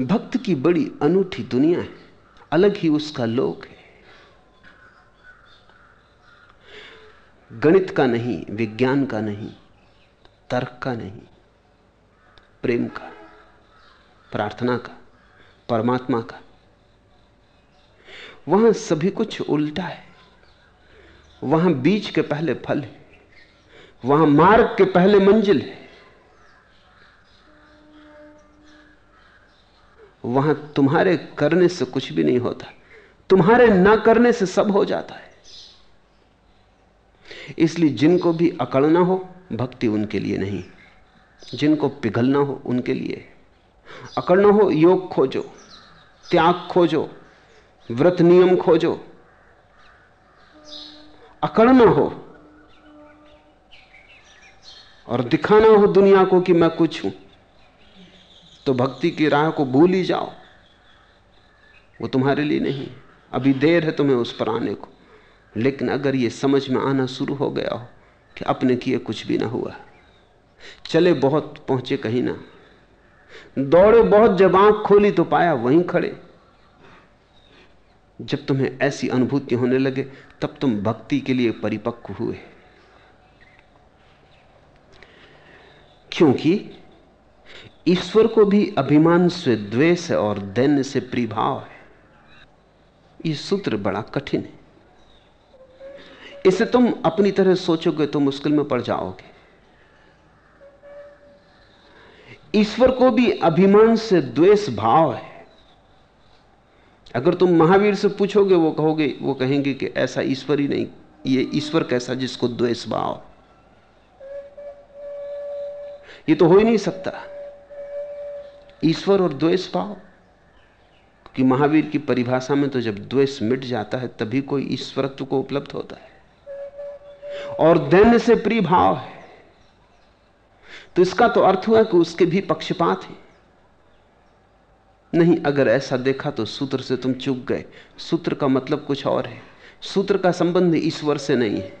भक्त की बड़ी अनूठी दुनिया है। अलग ही उसका लोक है। गणित का नहीं, विज्ञान का नहीं, तर्क का नहीं, प्रेम का, प्रार्थना का, परमात्मा का। वहाँ सभी कुछ उल्टा है। वहाँ बीज के पहले फल है। वहाँ मार्ग के पहले मंजिल है। वहाँ तुम्हारे करने से कुछ भी नहीं होता। तुम्हारे ना करने से सब हो जाता है। इसलिए जिनको भी अकड़ना हो, भक्ति उनके लिए नहीं। जिनको पिघलना हो, उनके लिए। अकड़ना हो, योग खोजो, त्याग खोजो, व्रत नियम खोजो। अकड़ना हो और दिखाना हो दुनिया को कि मैं कुछ हूँ। तो भक्ति की राह को भूल ही जाओ। वो तुम्हारे लिए नहीं, अभी देर है तुम्हें उस पर आने को। लेकिन अगर ये समझ में आना शुरू हो गया हो कि अपने किए कुछ भी ना हुआ, चले बहुत, पहुँचे कहीं ना। दौड़े बहुत, जब आँख खोली तो पाया वहीं खड़े। जब तुम्हें ऐसी अनुभूति होने लगे, तब तुम भक्ति के लिए परिपक्व हुए। क्योंकि ईश्वर को भी अभिमान से, द्वेष है और दैन्य से प्रिभाव है। यह सूत्र बड़ा कठिन है। इसे तुम अपनी तरह सोचोगे तो मुश्किल में पड़ जाओगे। ईश्वर को भी अभिमान से, द्वेष भाव है। अगर तुम महावीर से पूछोगे, वो कहोगे, वो कहेंगे कि ऐसा ईश्वर ही नहीं, ये ईश्वर कैसा जिसको द्वेष भाव ये तो हो ही नहीं सकता। ईश्वर और द्वेष पाओ। कि महावीर की परिभाषा में तो जब द्वेष मिट जाता है, तभी कोई ईश्वरत्व को उपलब्ध होता है। और दैन्य से प्रिय भाव है। तो इसका तो अर्थ हुआ कि उसके भी पक्षपात है। नहीं, अगर ऐसा देखा तो सूत्र से तुम चूक गए। सूत्र का मतलब कुछ और है। सूत्र का संबंध ईश्वर से नहीं है।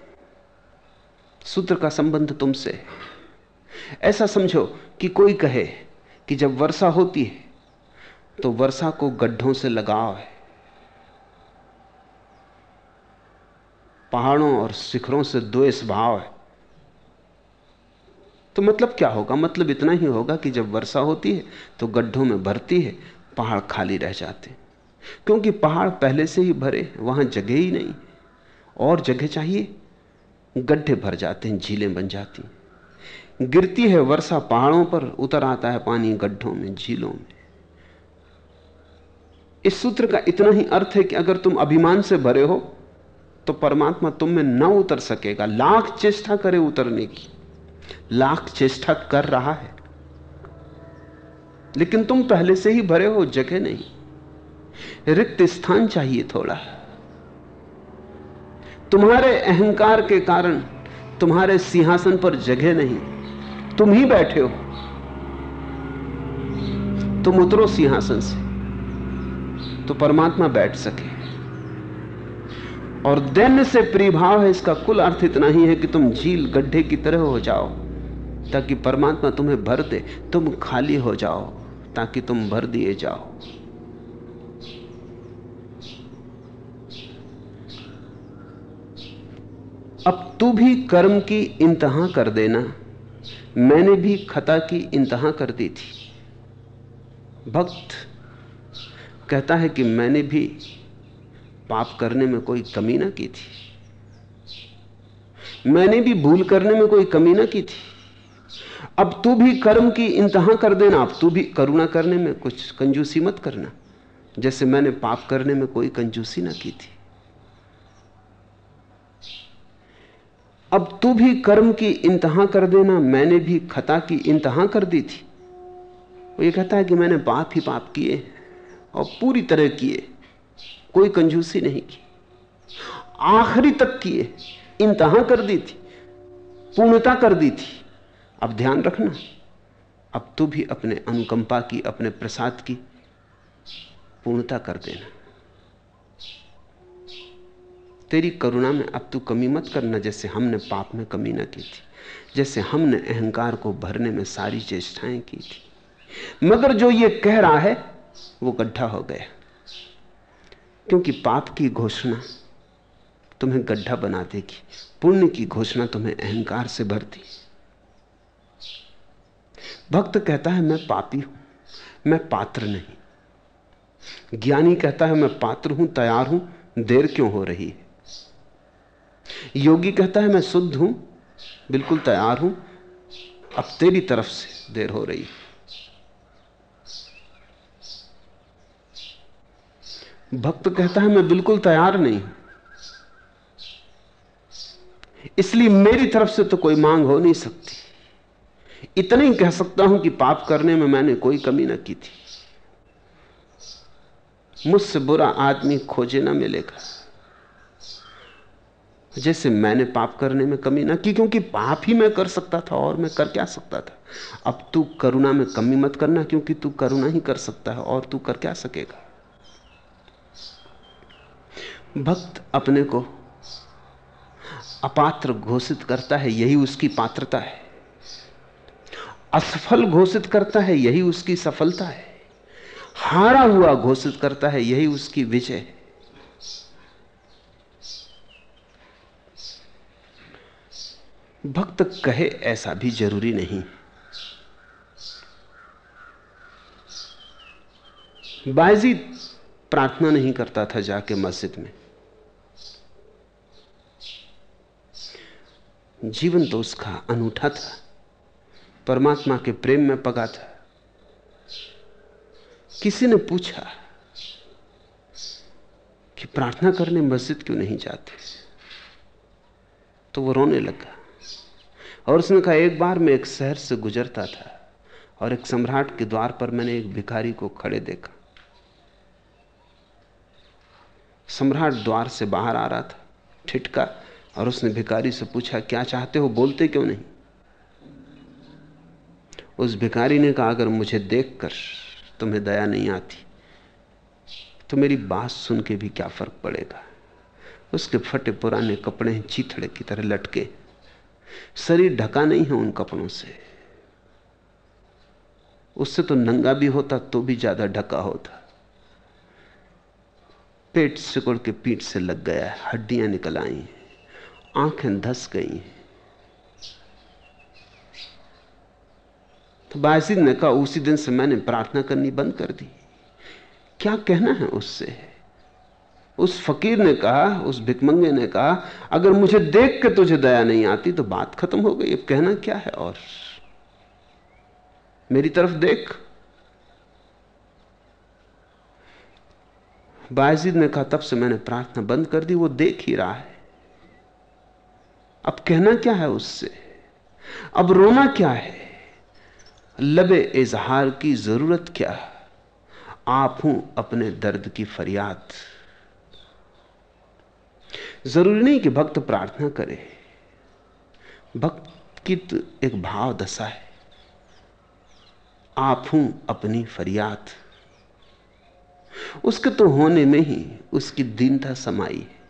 सूत्र का संबंध तुमसे है। ऐसा समझो कि कोई कहे कि जब वर्षा होती है तो वर्षा को गड्ढों से लगाव है। पहाड़ों और शिखरों से द्वेष भाव है। तो मतलब क्या होगा? मतलब इतना ही होगा कि जब वर्षा होती है तो गड्ढों में भरती है, पहाड़ खाली रह जाते हैं। क्योंकि पहाड़ पहले से ही भरे, वहाँ जगह ही नहीं। और जगह चाहिए, गड्ढे भर जाते हैं, झीलें बन जाती गिरती है वर्षा पहाड़ों पर, उतर आता है पानी गड्ढों में, झीलों में। इस सूत्र का इतना ही अर्थ है कि अगर तुम अभिमान से भरे हो तो परमात्मा तुम में न उतर सकेगा। लाख चेष्टा करे उतरने की। लाख चेष्टा कर रहा है। लेकिन तुम पहले से ही भरे हो, जगह नहीं। रिक्त स्थान चाहिए थोड़ा। तुम्हारे अहंकार के कारण, तुम्हारे सिंहासन पर जगह नहीं। तुम ही बैठे हो। तुम उतरो सिंहासन से। तो परमात्मा बैठ सके। और दैन्य से प्रिभाव है, इसका कुल अर्थ इतना ही है कि तुम झील गड्ढे की तरह हो जाओ, ताकि परमात्मा तुम्हें भर दे। तुम खाली हो जाओ, ताकि तुम भर दिए जाओ। अब तू भी कर्म की इंतहा कर देना। मैंने भी खता की इंतहा कर दी थी। भक्त कहता है कि मैंने भी पाप करने में कोई कमी ना की थी। मैंने भी भूल करने में कोई कमी ना की थी। अब तू भी कर्म की इंतहा कर देना, अब तू भी करुणा करने में कुछ कंजूसी मत करना, जैसे मैंने पाप करने में कोई कंजूसी ना की थी। अब तू भी कर्म की इंतहा कर देना, मैंने भी खता की इंतहा कर दी थी। वो ये कहता है कि मैंने पाप ही पाप किए और पूरी तरह किए, कोई कंजूसी नहीं की। आखिरी तक किए, इंतहा कर दी थी, पूर्णता कर दी थी। अब ध्यान रखना, अब तू भी अपने अनुकंपा की, अपने प्रसाद की पूर्णता कर देना। तेरी करुणा में अब तू कमी मत करना जैसे हमने पाप में कमी ना की थी, जैसे हमने अहंकार को भरने में सारी चेष्टाएँ की थी। मगर जो ये कह रहा है, वो गड्ढा हो गया। क्योंकि पाप की घोषणा तुम्हें गड्ढा बना देगी, पुण्य की घोषणा तुम्हें अहंकार से भरती। भक्त कहता है, मैं पापी हूँ, मैं पात्र नहीं। ज्ञानी कहता है, मैं पात्र हूँ, तैयार हूँ, देर क्यों हो रही है? योगी कहता है, मैं शुद्ध हूँ, बिल्कुल तैयार हूँ, अब तेरी तरफ़ से देर हो रही भक्त कहता है, मैं बिल्कुल तैयार नहीं इसलिए मेरी तरफ़ से तो कोई मांग हो नहीं सकती। इतना ही कह सकता हूँ कि पाप करने में मैंने कोई कमी ना की थी। मुझसे बुरा आदमी खोजे ना मिलेगा। जैसे मैंने पाप करने में कमी ना की, क्योंकि पाप ही मैं कर सकता था और मैं कर क्या सकता था? अब तू करुणा में कमी मत करना, क्योंकि तू करुणा ही कर सकता है और तू कर क्या सकेगा? भक्त अपने को अपात्र घोषित करता है, यही उसकी पात्रता है। असफल घोषित करता है, यही उसकी सफलता है। हारा हुआ घोषित करता है, यही उसकी विजय है। भक्त कहे ऐसा भी ज़रूरी नहीं। बायजीद प्रार्थना नहीं करता था जाके मस्जिद में। जीवन तो उसका अनूठा था। परमात्मा के प्रेम में पगा था। किसी ने पूछा कि प्रार्थना करने मस्जिद क्यों नहीं जाते? तो वो रोने लगा। और उसने कहा, एक बार मैं एक शहर से गुजरता था और एक सम्राट के द्वार पर मैंने एक भिखारी को खड़े देखा। सम्राट द्वार से बाहर आ रहा था ठिटका और उसने भिखारी से पूछा, क्या चाहते हो? बोलते क्यों नहीं? उस भिखारी ने कहा, अगर मुझे देखकर तुम्हें दया नहीं आती तो मेरी बात सुन के भी क्या फ़र्क पड़ेगा? उसके फटे पुराने कपड़े चीथड़े की तरह लटके शरीर ढका नहीं है उन कपड़ों से। उससे तो नंगा भी होता तो भी ज़्यादा ढका होता। पेट सिकुड़ के पीठ से लग गया है हड्डियाँ निकल आई, आँखें धस गई। तो बासिद ने कहा, उसी दिन से मैंने प्रार्थना करनी बंद कर दी। क्या कहना है उससे? उस फकीर ने कहा, उस भिकमंगे ने कहा, अगर मुझे देख के तुझे दया नहीं आती तो बात खत्म हो गई। अब कहना क्या है और? मेरी तरफ़ देख। बायजीद ने कहा, तब से मैंने प्रार्थना बंद कर दी, वो देख ही रहा है। अब कहना क्या है उससे? अब रोना क्या है? लबे इजहार की ज़रूरत क्या आप हूँ अपने दर्द की फरियाद। ज़रूरी नहीं कि भक्त प्रार्थना करे। भक्त की तो एक भाव दशा है। आप हूँ अपनी फरियाद। उसके तो होने में ही उसकी दीनता समाई है।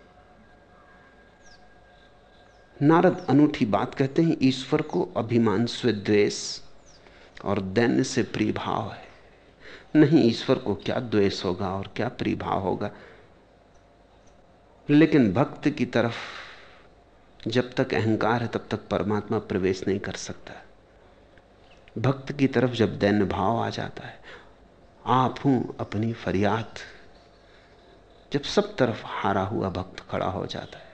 नारद अनूठी बात कहते हैं, ईश्वर को अभिमान स्वेद्वेष और दैन्य से प्रिय भाव है। नहीं, ईश्वर को क्या द्वेष होगा और क्या प्रिय भाव होगा? लेकिन भक्त की तरफ़ जब तक अहंकार है, तब तक परमात्मा प्रवेश नहीं कर सकता। भक्त की तरफ़ जब दैन्य भाव आ जाता है, आप हूँ अपनी फरियाद। जब सब तरफ़ हारा हुआ भक्त खड़ा हो जाता है,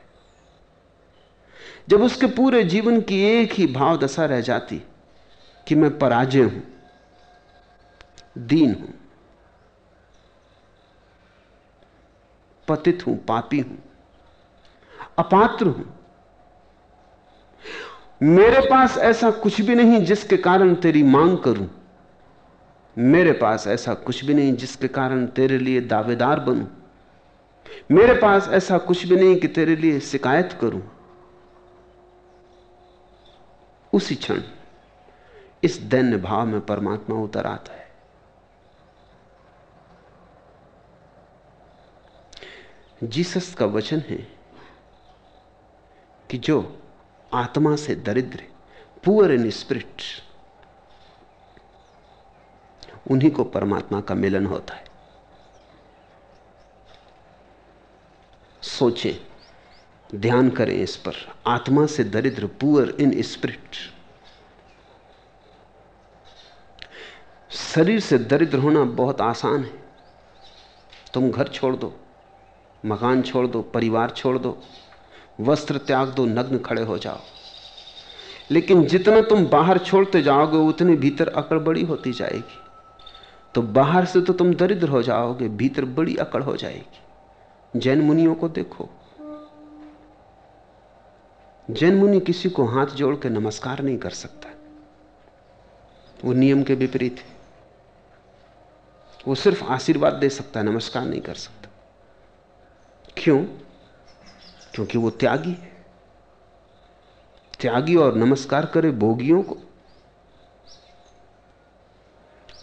जब उसके पूरे जीवन की एक ही भाव दशा रह जाती कि मैं पराजय हूँ, दीन हूँ पतित हूँ, पापी हूँ, अपात्र हूँ। मेरे पास ऐसा कुछ भी नहीं जिसके कारण तेरी मांग करूँ। मेरे पास ऐसा कुछ भी नहीं जिसके कारण तेरे लिए दावेदार बनूं। मेरे पास ऐसा कुछ भी नहीं कि तेरे लिए शिकायत करूँ। उसी क्षण, इस दैन्य भाव में परमात्मा उतर आता है। जीसस का वचन है कि जो आत्मा से दरिद्र, पुअर इन स्पिरिट उन्हीं को परमात्मा का मिलन होता है। सोचें, ध्यान करें इस पर। आत्मा से दरिद्र, पुअर इन स्पिरिट शरीर से दरिद्र होना बहुत आसान है। तुम घर छोड़ दो। मकान छोड़ दो, परिवार छोड़ दो, वस्त्र त्याग दो, नग्न खड़े हो जाओ। लेकिन जितना तुम बाहर छोड़ते जाओगे, उतने भीतर अकड़ बड़ी होती जाएगी। तो बाहर से तो तुम दरिद्र हो जाओगे, भीतर बड़ी अकड़ हो जाएगी। जैन मुनियों को देखो। जैन मुनि किसी को हाथ जोड़ के नमस्कार नहीं कर सकता। वो नियम के विपरीत है। वो सिर्फ़ आशीर्वाद दे सकता है नमस्कार नहीं कर सकता। क्यों? क्योंकि वो त्यागी है। त्यागी और नमस्कार करे भोगियों को।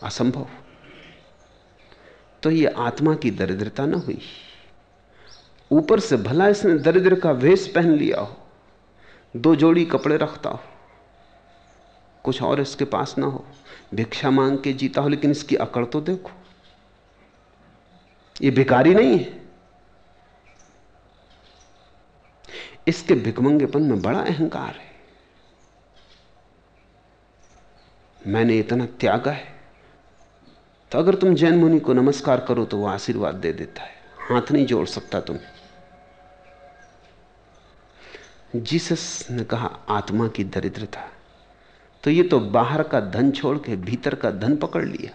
असंभव। तो ये आत्मा की दरिद्रता ना हुई। ऊपर से भला इसने दरिद्र का वेश पहन लिया हो। दो जोड़ी कपड़े रखता हो। कुछ और इसके पास ना हो। भिक्षा मांग के जीता हो, लेकिन इसकी अकड़ तो देखो। ये भिकारी नहीं है। इसके भिकमंगेपन में बड़ा अहंकार है। मैंने इतना त्यागा है तो अगर तुम जैन मुनि को नमस्कार करो तो वो आशीर्वाद दे देता है। हाथ नहीं जोड़ सकता तुम्हें जीसस ने कहा, आत्मा की दरिद्रता तो ये तो बाहर का धन छोड़ के भीतर का धन पकड़ लिया।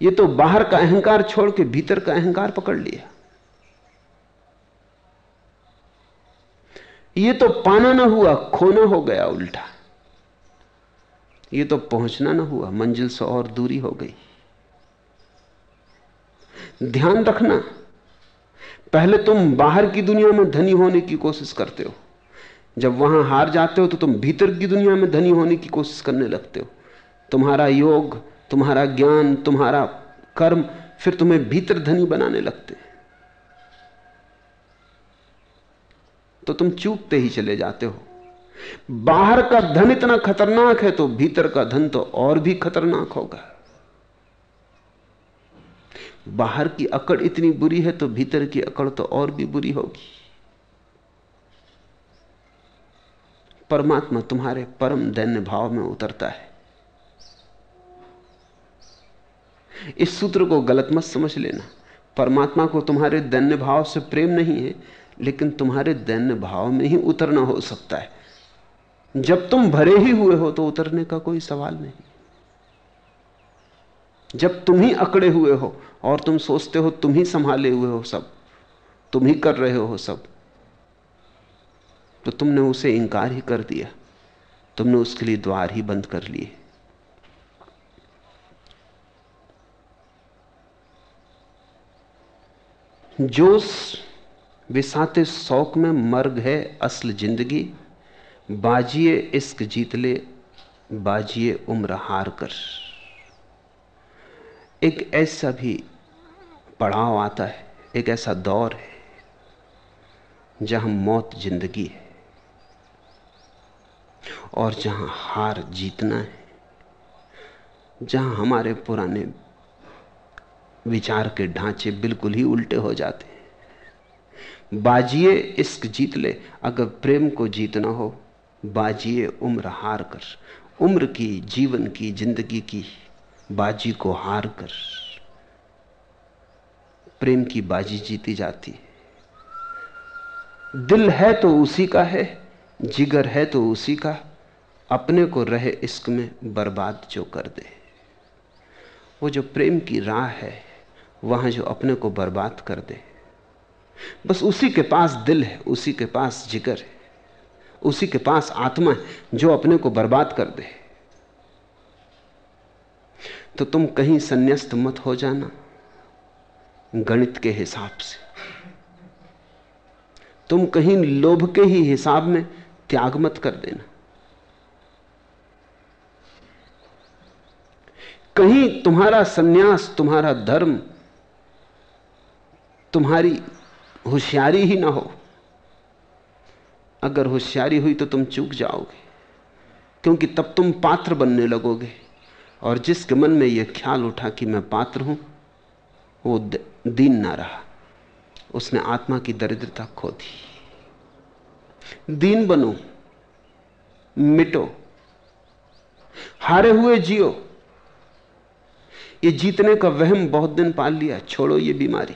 ये तो बाहर का अहंकार छोड़ के भीतर का अहंकार पकड़ लिया। ये तो पाना ना हुआ, खोना हो गया उल्टा। ये तो पहुँचना ना हुआ, मंजिल से और दूरी हो गई। ध्यान रखना, पहले तुम बाहर की दुनिया में धनी होने की कोशिश करते हो। जब वहाँ हार जाते हो तो तुम भीतर की दुनिया में धनी होने की कोशिश करने लगते हो। तुम्हारा योग, तुम्हारा ज्ञान, तुम्हारा कर्म, फिर तुम्हें भीतर धनी बनाने लगते तो तुम चूकते ही चले जाते हो। बाहर का धन इतना खतरनाक है तो भीतर का धन तो और भी खतरनाक होगा। बाहर की अकड़ इतनी बुरी है तो भीतर की अकड़ तो और भी बुरी होगी। परमात्मा तुम्हारे परम दैन्य भाव में उतरता है। इस सूत्र को गलत मत समझ लेना। परमात्मा को तुम्हारे दैन्य भाव से प्रेम नहीं है लेकिन तुम्हारे दैन्य भाव में ही उतरना हो सकता है। जब तुम भरे ही हुए हो तो उतरने का कोई सवाल नहीं। जब तुम ही अकड़े हुए हो और तुम सोचते हो तुम ही संभाले हुए हो सब, तुम ही कर रहे हो सब तो तुमने उसे इंकार ही कर दिया। तुमने उसके लिए द्वार ही बंद कर लिए। जोश विसाते शौक में मर्ग है असल ज़िंदगी। बाजिए इश्क जीत ले, बाजिए उम्र हार कर। एक ऐसा भी पड़ाव आता है, एक ऐसा दौर है, जहाँ मौत ज़िंदगी है और जहाँ हार जीतना है, जहाँ हमारे पुराने विचार के ढांचे बिल्कुल ही उल्टे हो जाते बाजिए इश्क जीत ले, अगर प्रेम को जीतना हो, बाजिए उम्र हार कर। उम्र की, जीवन की, ज़िंदगी की, बाजी को हार कर। प्रेम की बाजी जीती जाती है। दिल है तो उसी का है, जिगर है तो उसी का, अपने को रहे इश्क में बर्बाद जो कर दे। वो जो प्रेम की राह है, वहाँ जो अपने को बर्बाद कर दे। बस उसी के पास दिल है, उसी के पास जिगर है, उसी के पास आत्मा है, जो अपने को बर्बाद कर दे। तो तुम कहीं संन्यास्त मत हो जाना, गणित के हिसाब से। तुम कहीं लोभ के ही हिसाब में त्याग मत कर देना। कहीं तुम्हारा सन्यास, तुम्हारा धर्म, तुम्हारी होशियारी ही ना हो। अगर होशियारी हुई तो तुम चूक जाओगे, क्योंकि तब तुम पात्र बनने लगोगे। और जिसके मन में यह ख्याल उठा कि मैं पात्र हूँ, वो दीन ना रहा। उसने आत्मा की दरिद्रता खो दी। दीन बनो, मिटो, हारे हुए जियो। ये जीतने का वहम बहुत दिन पाल लिया, छोड़ो ये बीमारी।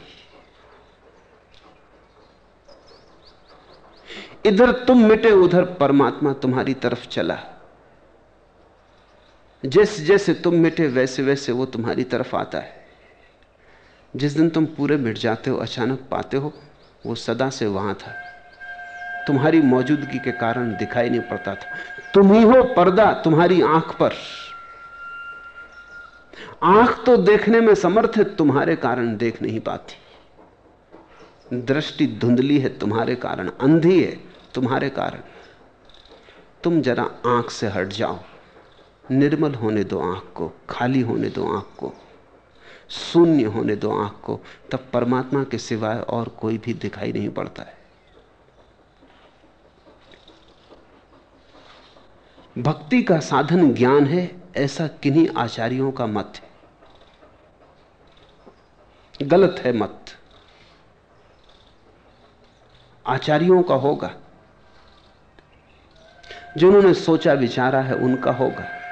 इधर तुम मिटे, उधर परमात्मा तुम्हारी तरफ़ चला। जैसे जैसे तुम मिटे, वैसे वैसे वो तुम्हारी तरफ़ आता है। जिस दिन तुम पूरे मिट जाते हो, अचानक पाते हो, वो सदा से वहाँ था। तुम्हारी मौजूदगी के कारण दिखाई नहीं पड़ता था। तुम ही हो पर्दा तुम्हारी आँख पर। आँख तो देखने में समर्थ है, तुम्हारे कारण देख नहीं पाती। दृष्टि धुंधली है, तुम्हारे कारण अंधी है। तुम्हारे कारण। तुम जरा आँख से हट जाओ। निर्मल होने दो आँख को, खाली होने दो आँख को, शून्य होने दो आँख को, तब परमात्मा के सिवाय और कोई भी दिखाई नहीं पड़ता है। भक्ति का साधन ज्ञान है, ऐसा किन्हीं आचार्यों का मत है। गलत है मत। आचार्यों का होगा। जिन्होंने सोचा विचारा है उनका होगा।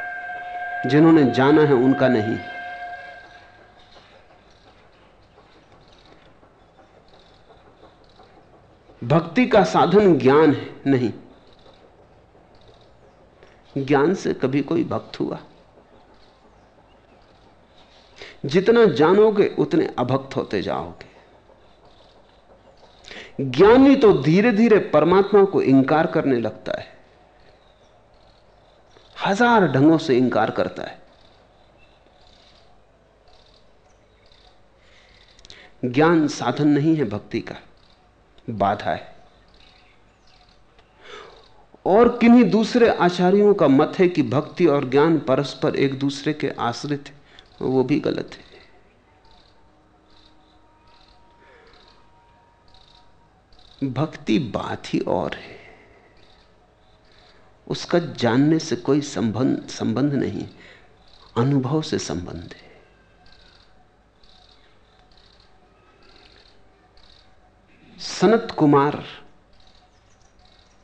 जिन्होंने जाना है उनका नहीं। भक्ति का साधन ज्ञान है, नहीं। ज्ञान से कभी कोई भक्त हुआ। जितना जानोगे, उतने अभक्त होते जाओगे। ज्ञानी तो धीरे धीरे परमात्मा को इंकार करने लगता है। हज़ार ढंगों से इंकार करता है। ज्ञान साधन नहीं है भक्ति का, बाधा है। और किन्हीं दूसरे आचार्यों का मत है कि भक्ति और ज्ञान परस्पर एक दूसरे के आश्रित है, वो भी गलत है। भक्ति बात ही और है। उसका जानने से कोई संबंध संबंध नहीं, अनुभव से संबंध है। सनत कुमार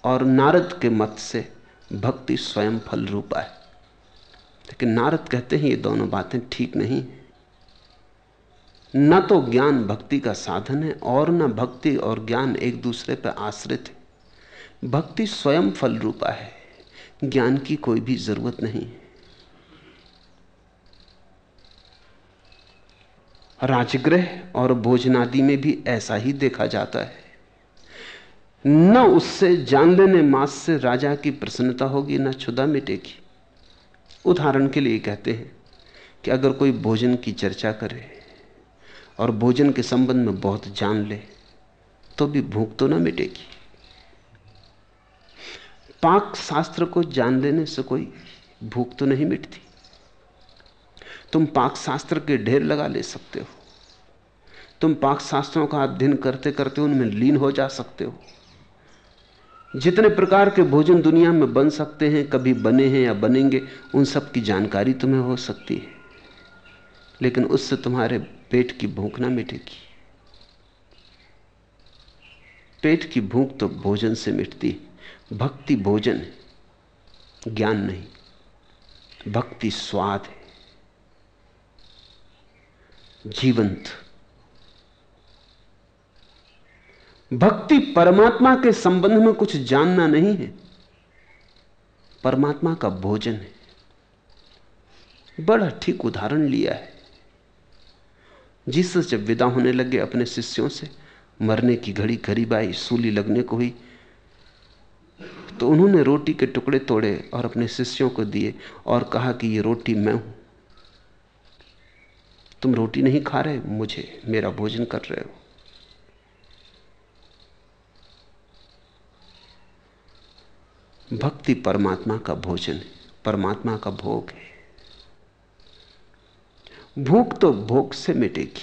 और नारद के मत से भक्ति स्वयं फल रूपा है। लेकिन नारद कहते हैं, ये दोनों बातें ठीक नहीं न तो ज्ञान भक्ति का साधन है और न भक्ति और ज्ञान एक दूसरे पर आश्रित है। भक्ति स्वयं फल रूपा है। ज्ञान की कोई भी ज़रूरत नहीं। राजगृह और भोजनादि में भी ऐसा ही देखा जाता है। न उससे जान लेने मास से राजा की प्रसन्नता होगी, न क्षुदा मिटेगी। उदाहरण के लिए कहते हैं कि अगर कोई भोजन की चर्चा करे और भोजन के संबंध में बहुत जान ले तो भी भूख तो ना मिटेगी। पाक शास्त्र को जान लेने से कोई भूख तो नहीं मिटती। तुम पाक शास्त्र के ढेर लगा ले सकते हो। तुम पाक शास्त्रों का अध्ययन करते करते उनमें लीन हो जा सकते हो। जितने प्रकार के भोजन दुनिया में बन सकते हैं, कभी बने हैं या बनेंगे, उन सब की जानकारी तुम्हें हो सकती है। लेकिन उससे तुम्हारे पेट की भूख ना मिटेगी। पेट की भूख तो भोजन से मिटती है। भक्ति भोजन है, ज्ञान नहीं, भक्ति स्वाद है, जीवंत। भक्ति परमात्मा के संबंध में कुछ जानना नहीं है, परमात्मा का भोजन है। बड़ा ठीक उदाहरण लिया है। जिस जब विदा होने लगे अपने शिष्यों से, मरने की घड़ी करीब आई, सूली लगने को हुई तो उन्होंने रोटी के टुकड़े तोड़े और अपने शिष्यों को दिए और कहा कि ये रोटी मैं हूँ। तुम रोटी नहीं खा रहे, मुझे मेरा भोजन कर रहे हो। भक्ति परमात्मा का भोजन है, परमात्मा का भोग है। भूख तो भोग से मिटेगी।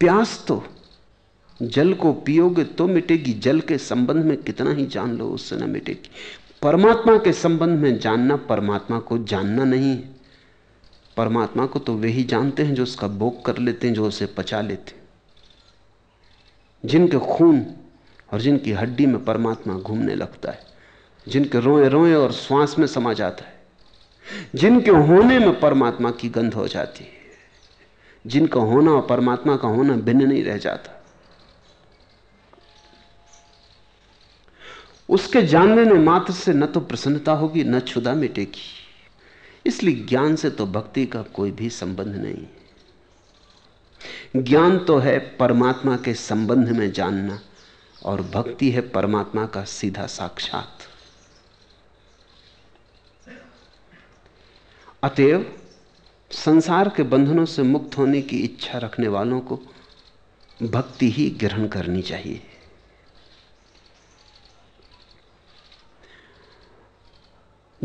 प्यास तो जल को पियोगे तो मिटेगी। जल के संबंध में कितना ही जान लो, उससे ना मिटेगी। परमात्मा के संबंध में जानना, परमात्मा को जानना नहीं है। परमात्मा को तो वे ही जानते हैं जो उसका भोग कर लेते हैं, जो उसे पचा लेते हैं। जिनके खून और जिनकी हड्डी में परमात्मा घूमने लगता है, जिनके रोए रोए और श्वास में समा जाता है, जिनके होने में परमात्मा की गंध हो जाती है, जिनका होना और परमात्मा का होना भिन्न नहीं रह जाता। उसके जान लेने मात्र से न तो प्रसन्नता होगी, न क्षुदा मिटेगी। इसलिए ज्ञान से तो भक्ति का कोई भी संबंध नहीं। ज्ञान तो है परमात्मा के संबंध में जानना, और भक्ति है परमात्मा का सीधा साक्षात। अतएव, संसार के बंधनों से मुक्त होने की इच्छा रखने वालों को भक्ति ही ग्रहण करनी चाहिए।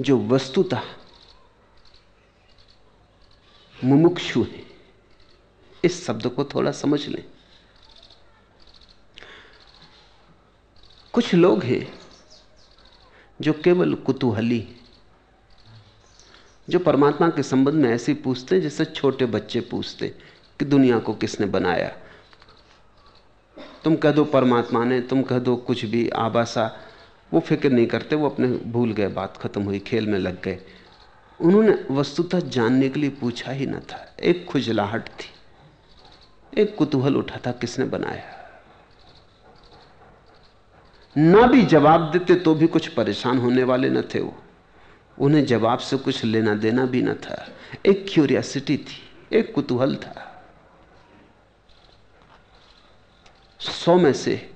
जो वस्तुतः मुमुक्षु है। इस शब्द को थोड़ा समझ लें। कुछ लोग हैं जो केवल कुतूहली जो परमात्मा के संबंध में ऐसे पूछते हैं जैसे छोटे बच्चे पूछते कि दुनिया को किसने बनाया। तुम कह दो परमात्मा ने, तुम कह दो कुछ भी आबासा वो फ़िक्र नहीं करते, वो अपने भूल गए, बात खत्म हुई, खेल में लग गए। उन्होंने वस्तुतः जानने के लिए पूछा ही ना था। एक खुजलाहट थी, एक कुतूहल उठा था, किसने बनाया? ना भी जवाब देते तो भी कुछ परेशान होने वाले न थे वो। उन्हें जवाब से कुछ लेना देना भी न था। एक क्यूरियासिटी थी, एक कुतूहल था। सौ में से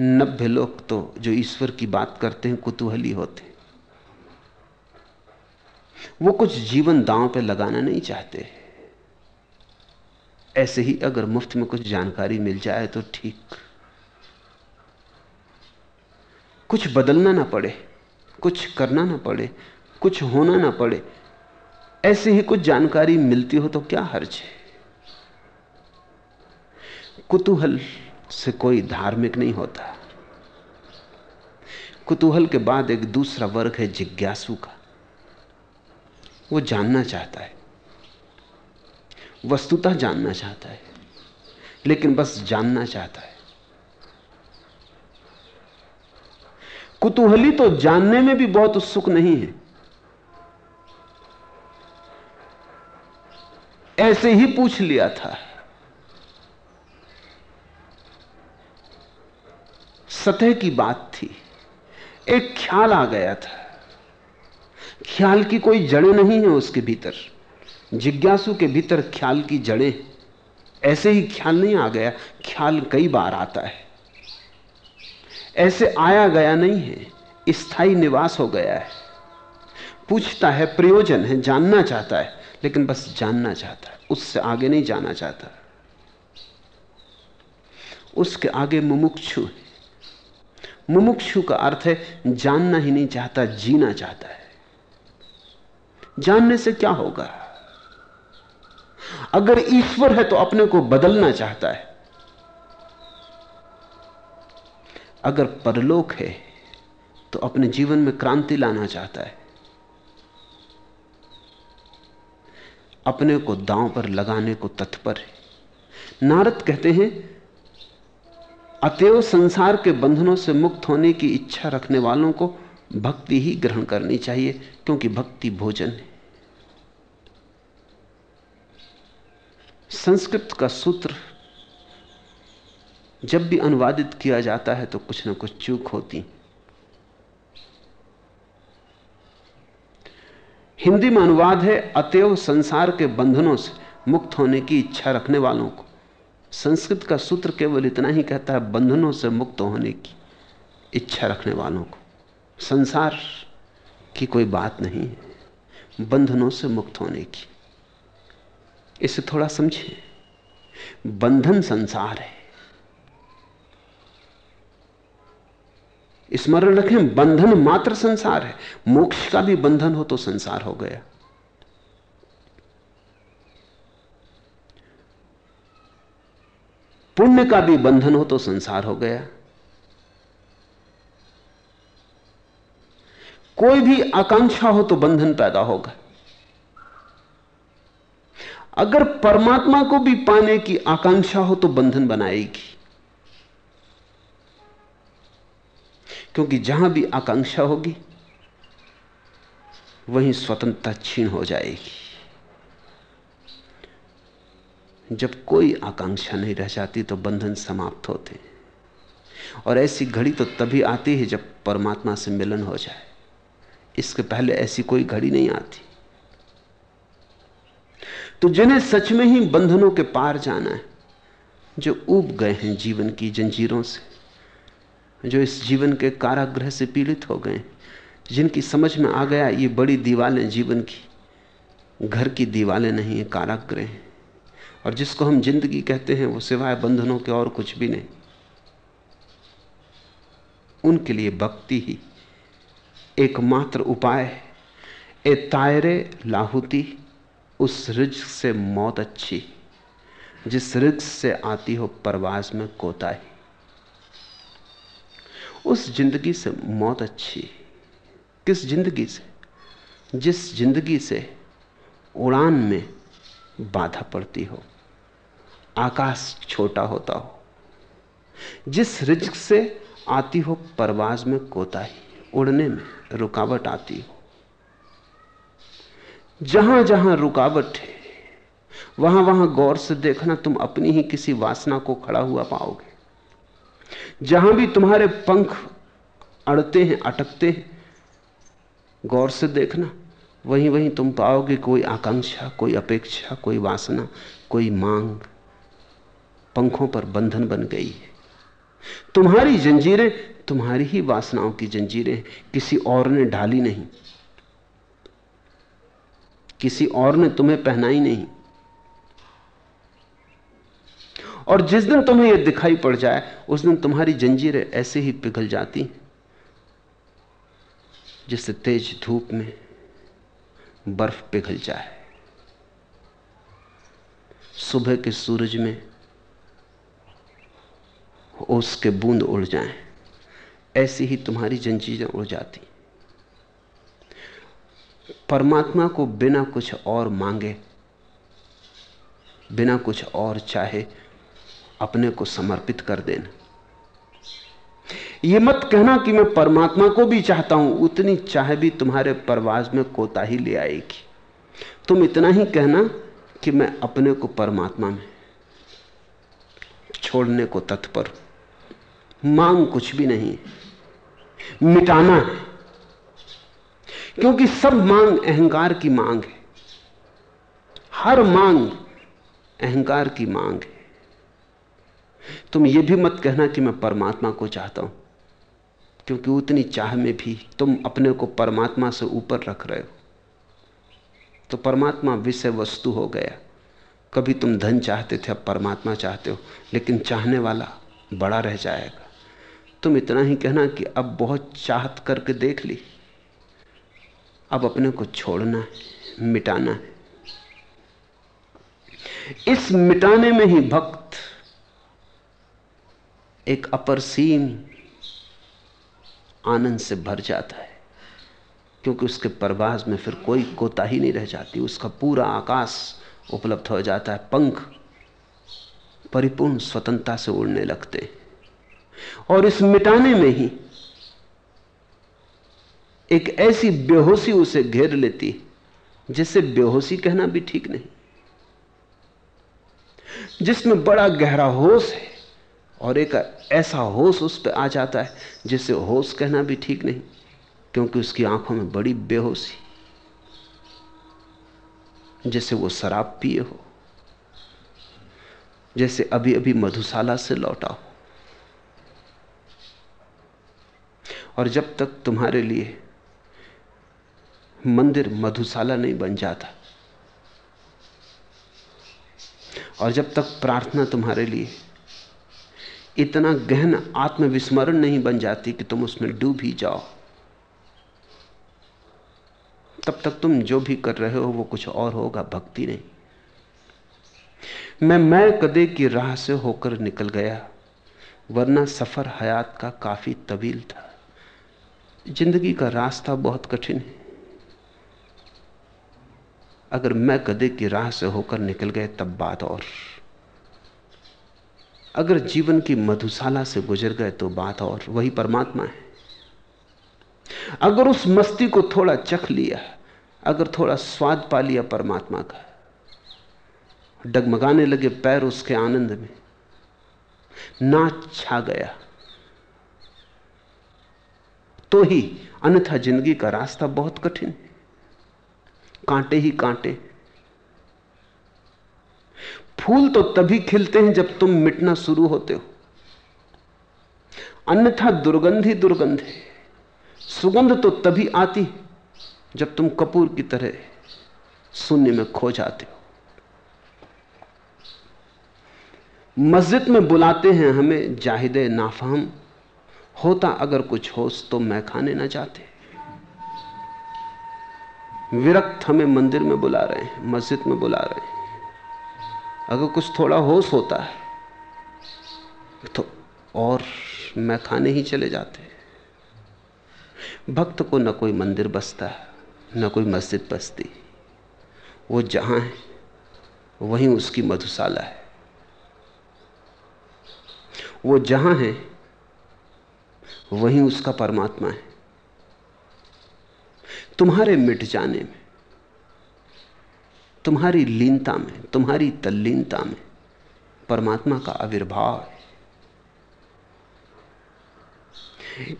नब्बे लोग तो जो ईश्वर की बात करते हैं, कुतूहली होते वो कुछ जीवन दांव पे लगाना नहीं चाहते। ऐसे ही अगर मुफ़्त में कुछ जानकारी मिल जाए तो ठीक। कुछ बदलना ना पड़े, कुछ करना ना पड़े, कुछ होना ना पड़े। ऐसे ही कुछ जानकारी मिलती हो तो क्या हर्ज है? कुतूहल से कोई धार्मिक नहीं होता। कुतूहल के बाद एक दूसरा वर्ग है जिज्ञासु का। वो जानना चाहता है। वस्तुतः जानना चाहता है। लेकिन बस जानना चाहता है। कुतूहली तो जानने में भी बहुत उत्सुक नहीं है। ऐसे ही पूछ लिया था। सतह की बात थी। एक ख्याल आ गया था। ख्याल की कोई जड़ें नहीं है उसके भीतर। जिज्ञासु के भीतर ख्याल की जड़ें ऐसे ही ख्याल नहीं आ गया। ख्याल कई बार आता है। ऐसे आया गया नहीं है। स्थायी निवास हो गया है। पूछता है, प्रयोजन है, जानना चाहता है, लेकिन बस जानना चाहता है। उससे आगे नहीं जाना चाहता। उसके आगे मुमुक्षु है। मुमुक्षु का अर्थ है, जानना ही नहीं चाहता, जीना चाहता है। जानने से क्या होगा? अगर ईश्वर है तो अपने को बदलना चाहता है। अगर परलोक है तो अपने जीवन में क्रांति लाना चाहता है। अपने को दांव पर लगाने को तत्पर है। नारद कहते हैं अतएव संसार के बंधनों से मुक्त होने की इच्छा रखने वालों को भक्ति ही ग्रहण करनी चाहिए, क्योंकि भक्ति भोजन है। संस्कृत का सूत्र, जब भी अनुवादित किया जाता है तो कुछ ना कुछ चूक होती। हिंदी में अनुवाद है, अतएव संसार के बंधनों से मुक्त होने की इच्छा रखने वालों को। संस्कृत का सूत्र केवल इतना ही कहता है, बंधनों से मुक्त होने की इच्छा रखने वालों को। संसार की कोई बात नहीं है, बंधनों से मुक्त होने की। इसे थोड़ा समझें बंधन संसार है। स्मरण रखें, बंधन मात्र संसार है। मोक्ष का भी बंधन हो तो संसार हो गया। पुण्य का भी बंधन हो तो संसार हो गया। कोई भी आकांक्षा हो तो बंधन पैदा होगा। अगर परमात्मा को भी पाने की आकांक्षा हो तो बंधन बनाएगी। क्योंकि जहाँ भी आकांक्षा होगी, वहीं स्वतंत्रता छीन हो जाएगी। जब कोई आकांक्षा नहीं रह जाती तो बंधन समाप्त होते और ऐसी घड़ी तो तभी आती है जब परमात्मा से मिलन हो जाए। इसके पहले ऐसी कोई घड़ी नहीं आती। तो जिन्हें सच में ही बंधनों के पार जाना है, जो ऊब गए हैं जीवन की जंजीरों से, जो इस जीवन के कारागृह से पीड़ित हो गए जिनकी समझ में आ गया ये बड़ी दीवालें जीवन की, घर की दीवालें नहीं है कारागृह हैं। और जिसको हम ज़िंदगी कहते हैं, वो सिवाय बंधनों के और कुछ भी नहीं। उनके लिए भक्ति ही एकमात्र उपाय है। ए तायरे लाहुती, उस रिज से मौत अच्छी, जिस रिज से आती हो परवाज में कोताही। उस ज़िंदगी से मौत अच्छी, किस ज़िंदगी से? जिस ज़िंदगी से उड़ान में बाधा पड़ती हो। आकाश छोटा होता हो। जिस रिज्क से आती हो, परवाज में कोताही, उड़ने में रुकावट आती हो। जहाँ जहाँ रुकावट है वहाँ वहाँ गौर से देखना तुम अपनी ही किसी वासना को खड़ा हुआ पाओगे। जहाँ भी तुम्हारे पंख अड़ते हैं, अटकते हैं, गौर से देखना वहीं वहीं तुम पाओगे कोई आकांक्षा, कोई अपेक्षा, कोई वासना, कोई मांग। पंखों पर बंधन बन गई है। तुम्हारी जंजीरें, तुम्हारी ही वासनाओं की जंजीरें, किसी और ने ढाली नहीं। किसी और ने तुम्हें पहनाई नहीं। और जिस दिन तुम्हें यह दिखाई पड़ जाए, उस दिन तुम्हारी जंजीरें ऐसे ही पिघल जाती जिससे तेज धूप में बर्फ़ पिघल जाए। सुबह के सूरज में उसके बूंद उड़ जाएँ। ऐसी ही तुम्हारी जंजीरें उड़ जाती। परमात्मा को बिना कुछ और मांगे, बिना कुछ और चाहे, अपने को समर्पित कर देना यह मत कहना कि मैं परमात्मा को भी चाहता हूँ, उतनी चाह भी तुम्हारे परवाज में कोताही ले आएगी। तुम इतना ही कहना कि मैं अपने को परमात्मा में, छोड़ने को तत्पर मांग कुछ भी नहीं। मिटाना है। क्योंकि सब मांग अहंकार की मांग है। हर मांग अहंकार की मांग है। तुम यह भी मत कहना कि मैं परमात्मा को चाहता हूँ। क्योंकि उतनी चाह में भी तुम अपने को परमात्मा से ऊपर रख रहे हो। तो परमात्मा विषय वस्तु हो गया। कभी तुम धन चाहते थे, अब परमात्मा चाहते हो। लेकिन चाहने वाला बड़ा रह जाएगा। तुम इतना ही कहना कि अब बहुत चाहत करके देख ली। अब अपने को छोड़ना है, मिटाना है। इस मिटाने में ही भक्त एक अपरसीम आनंद से भर जाता है, क्योंकि उसके प्रवास में फिर कोई कोताही नहीं रह जाती। उसका पूरा आकाश उपलब्ध हो जाता है, पंख परिपूर्ण स्वतंत्रता से उड़ने लगते और इस मिटाने में ही एक ऐसी बेहोशी उसे घेर लेती जिसे बेहोशी कहना भी ठीक नहीं। जिसमें बड़ा गहरा होश है और एक ऐसा होश उस पर आ जाता है जिसे होश कहना भी ठीक नहीं, क्योंकि उसकी आँखों में बड़ी बेहोशी जैसे वो शराब पिए हो जैसे अभी अभी मधुशाला से लौटा हो। और जब तक तुम्हारे लिए मंदिर मधुशाला नहीं बन जाता, और जब तक प्रार्थना तुम्हारे लिए इतना गहन आत्मविस्मरण नहीं बन जाती कि तुम उसमें डूब ही जाओ, तब तक तुम जो भी कर रहे हो वो कुछ और होगा, भक्ति नहीं। मैं मैं कदे की राह से होकर निकल गया, वरना सफ़र हयात का काफ़ी तवील था। ज़िंदगी का रास्ता बहुत कठिन है। अगर मैं कदे की राह से होकर निकल गए, तब बात और। अगर जीवन की मधुशाला से गुजर गए तो बात और। वही परमात्मा है। अगर उस मस्ती को थोड़ा चख लिया, अगर थोड़ा स्वाद पा लिया परमात्मा का, डगमगाने लगे पैर उसके आनंद में, नाच छा गया। तो ही अन्यथा ज़िंदगी का रास्ता बहुत कठिन कांटे ही कांटे। फूल तो तभी खिलते हैं जब तुम मिटना शुरू होते हो। अन्यथा दुर्गंध ही दुर्गंध है। सुगंध तो तभी आती जब तुम कपूर की तरह शून्य में खो जाते हो। मस्जिद में बुलाते हैं हमें जाहिदे नाफहम होता अगर कुछ होश तो मैं खाने ना जाते। विरक्त हमें मंदिर में बुला रहे हैं, मस्जिद में बुला रहे हैं। अगर कुछ थोड़ा होश होता है तो और मैं खाने ही चले जाते भक्त को न कोई मंदिर बसता है, न कोई मस्जिद बसती। वो जहाँ है, वहीं उसकी मधुशाला है। वो जहाँ है वहीं उसका परमात्मा है। तुम्हारे मिट जाने में, तुम्हारी लीनता में, तुम्हारी तल्लीनता में परमात्मा का आविर्भाव है।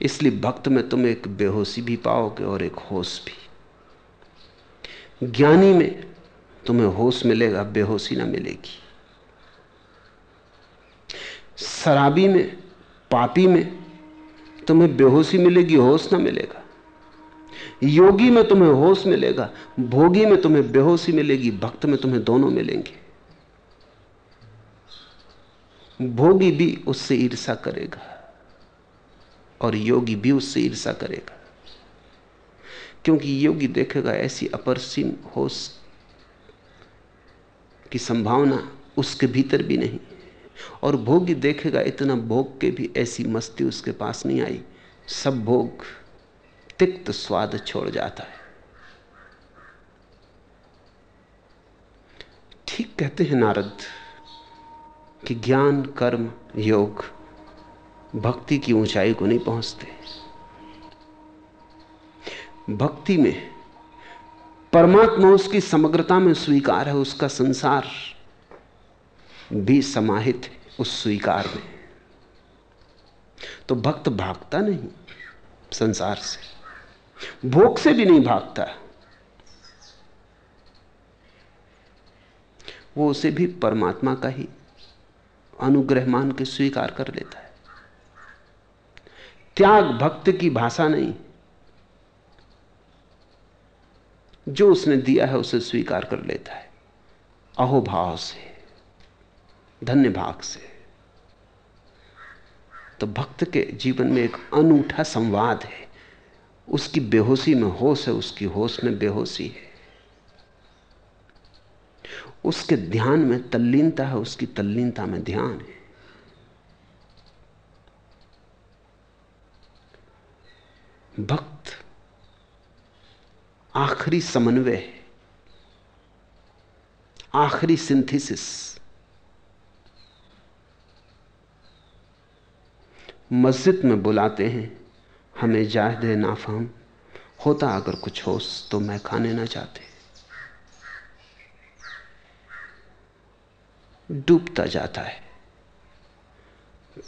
इसलिए भक्त में तुम एक बेहोशी भी पाओगे और एक होश भी। ज्ञानी में तुम्हें होश मिलेगा, बेहोशी ना मिलेगी। शराबी में, पापी में तुम्हें बेहोशी मिलेगी, होश ना मिलेगा। योगी में तुम्हें होश मिलेगा, भोगी में तुम्हें बेहोशी मिलेगी, भक्त में तुम्हें दोनों मिलेंगे। भोगी भी उससे ईर्षा करेगा और योगी भी उससे ईर्षा करेगा। क्योंकि योगी देखेगा ऐसी अपरसीम होश की संभावना उसके भीतर भी नहीं। और भोगी देखेगा, इतना भोग के भी ऐसी मस्ती उसके पास नहीं आई। सब भोग तिक्त स्वाद छोड़ जाता है। ठीक कहते हैं नारद कि ज्ञान, कर्म, योग भक्ति की ऊंचाई को नहीं पहुँचते। भक्ति में परमात्मा उसकी समग्रता में स्वीकार है, उसका संसार भी समाहित है। उस स्वीकार में। तो भक्त भागता नहीं संसार से। भोग से भी नहीं भागता। वो उसे भी परमात्मा का ही अनुग्रह मान के स्वीकार कर लेता है। त्याग भक्त की भाषा नहीं। जो उसने दिया है उसे स्वीकार कर लेता है। अहोभाव से। धन्य भाग से। तो भक्त के जीवन में एक अनूठा संवाद है। उसकी बेहोशी में होश है, उसकी होश में बेहोशी है। उसके ध्यान में तल्लीनता है, उसकी तल्लीनता में ध्यान है। भक्त आखिरी समन्वय है। आखिरी सिंथेसिस। मस्जिद में बुलाते हैं। हमें जाह दे नाफाम। होता अगर कुछ होश तो मैं खाने ना चाहते डूबता जाता है।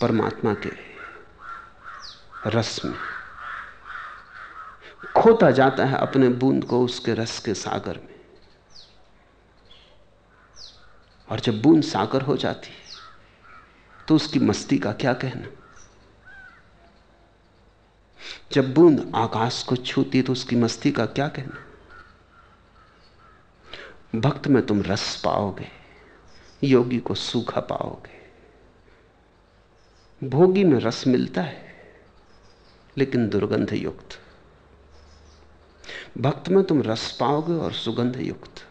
परमात्मा के रस में। खोता जाता है अपने बूंद को उसके रस के सागर में। और जब बूंद सागर हो जाती है तो उसकी मस्ती का क्या कहना? जब बूंद आकाश को छूती तो उसकी मस्ती का क्या कहना? भक्त में तुम रस पाओगे, योगी को सूखा पाओगे। भोगी में रस मिलता है, लेकिन दुर्गंध युक्त। भक्त में तुम रस पाओगे और सुगंध युक्त।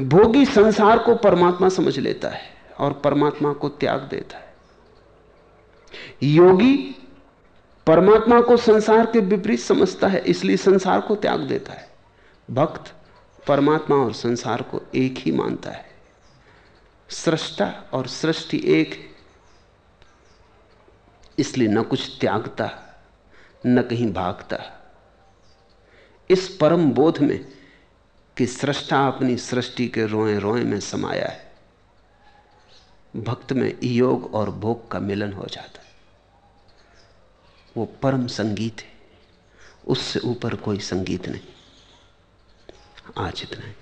भोगी संसार को परमात्मा समझ लेता है और परमात्मा को त्याग देता है। योगी परमात्मा को संसार के विपरीत समझता है, इसलिए संसार को त्याग देता है। भक्त परमात्मा और संसार को एक ही मानता है। सृष्टा और सृष्टि एक है, इसलिए न कुछ त्यागता, न कहीं भागता। इस परम बोध में कि सृष्टा अपनी सृष्टि के रोए रोए में समाया है, भक्त में योग और भोग का मिलन हो जाता है। वो परम संगीत है। उससे ऊपर कोई संगीत नहीं। आज इतना है।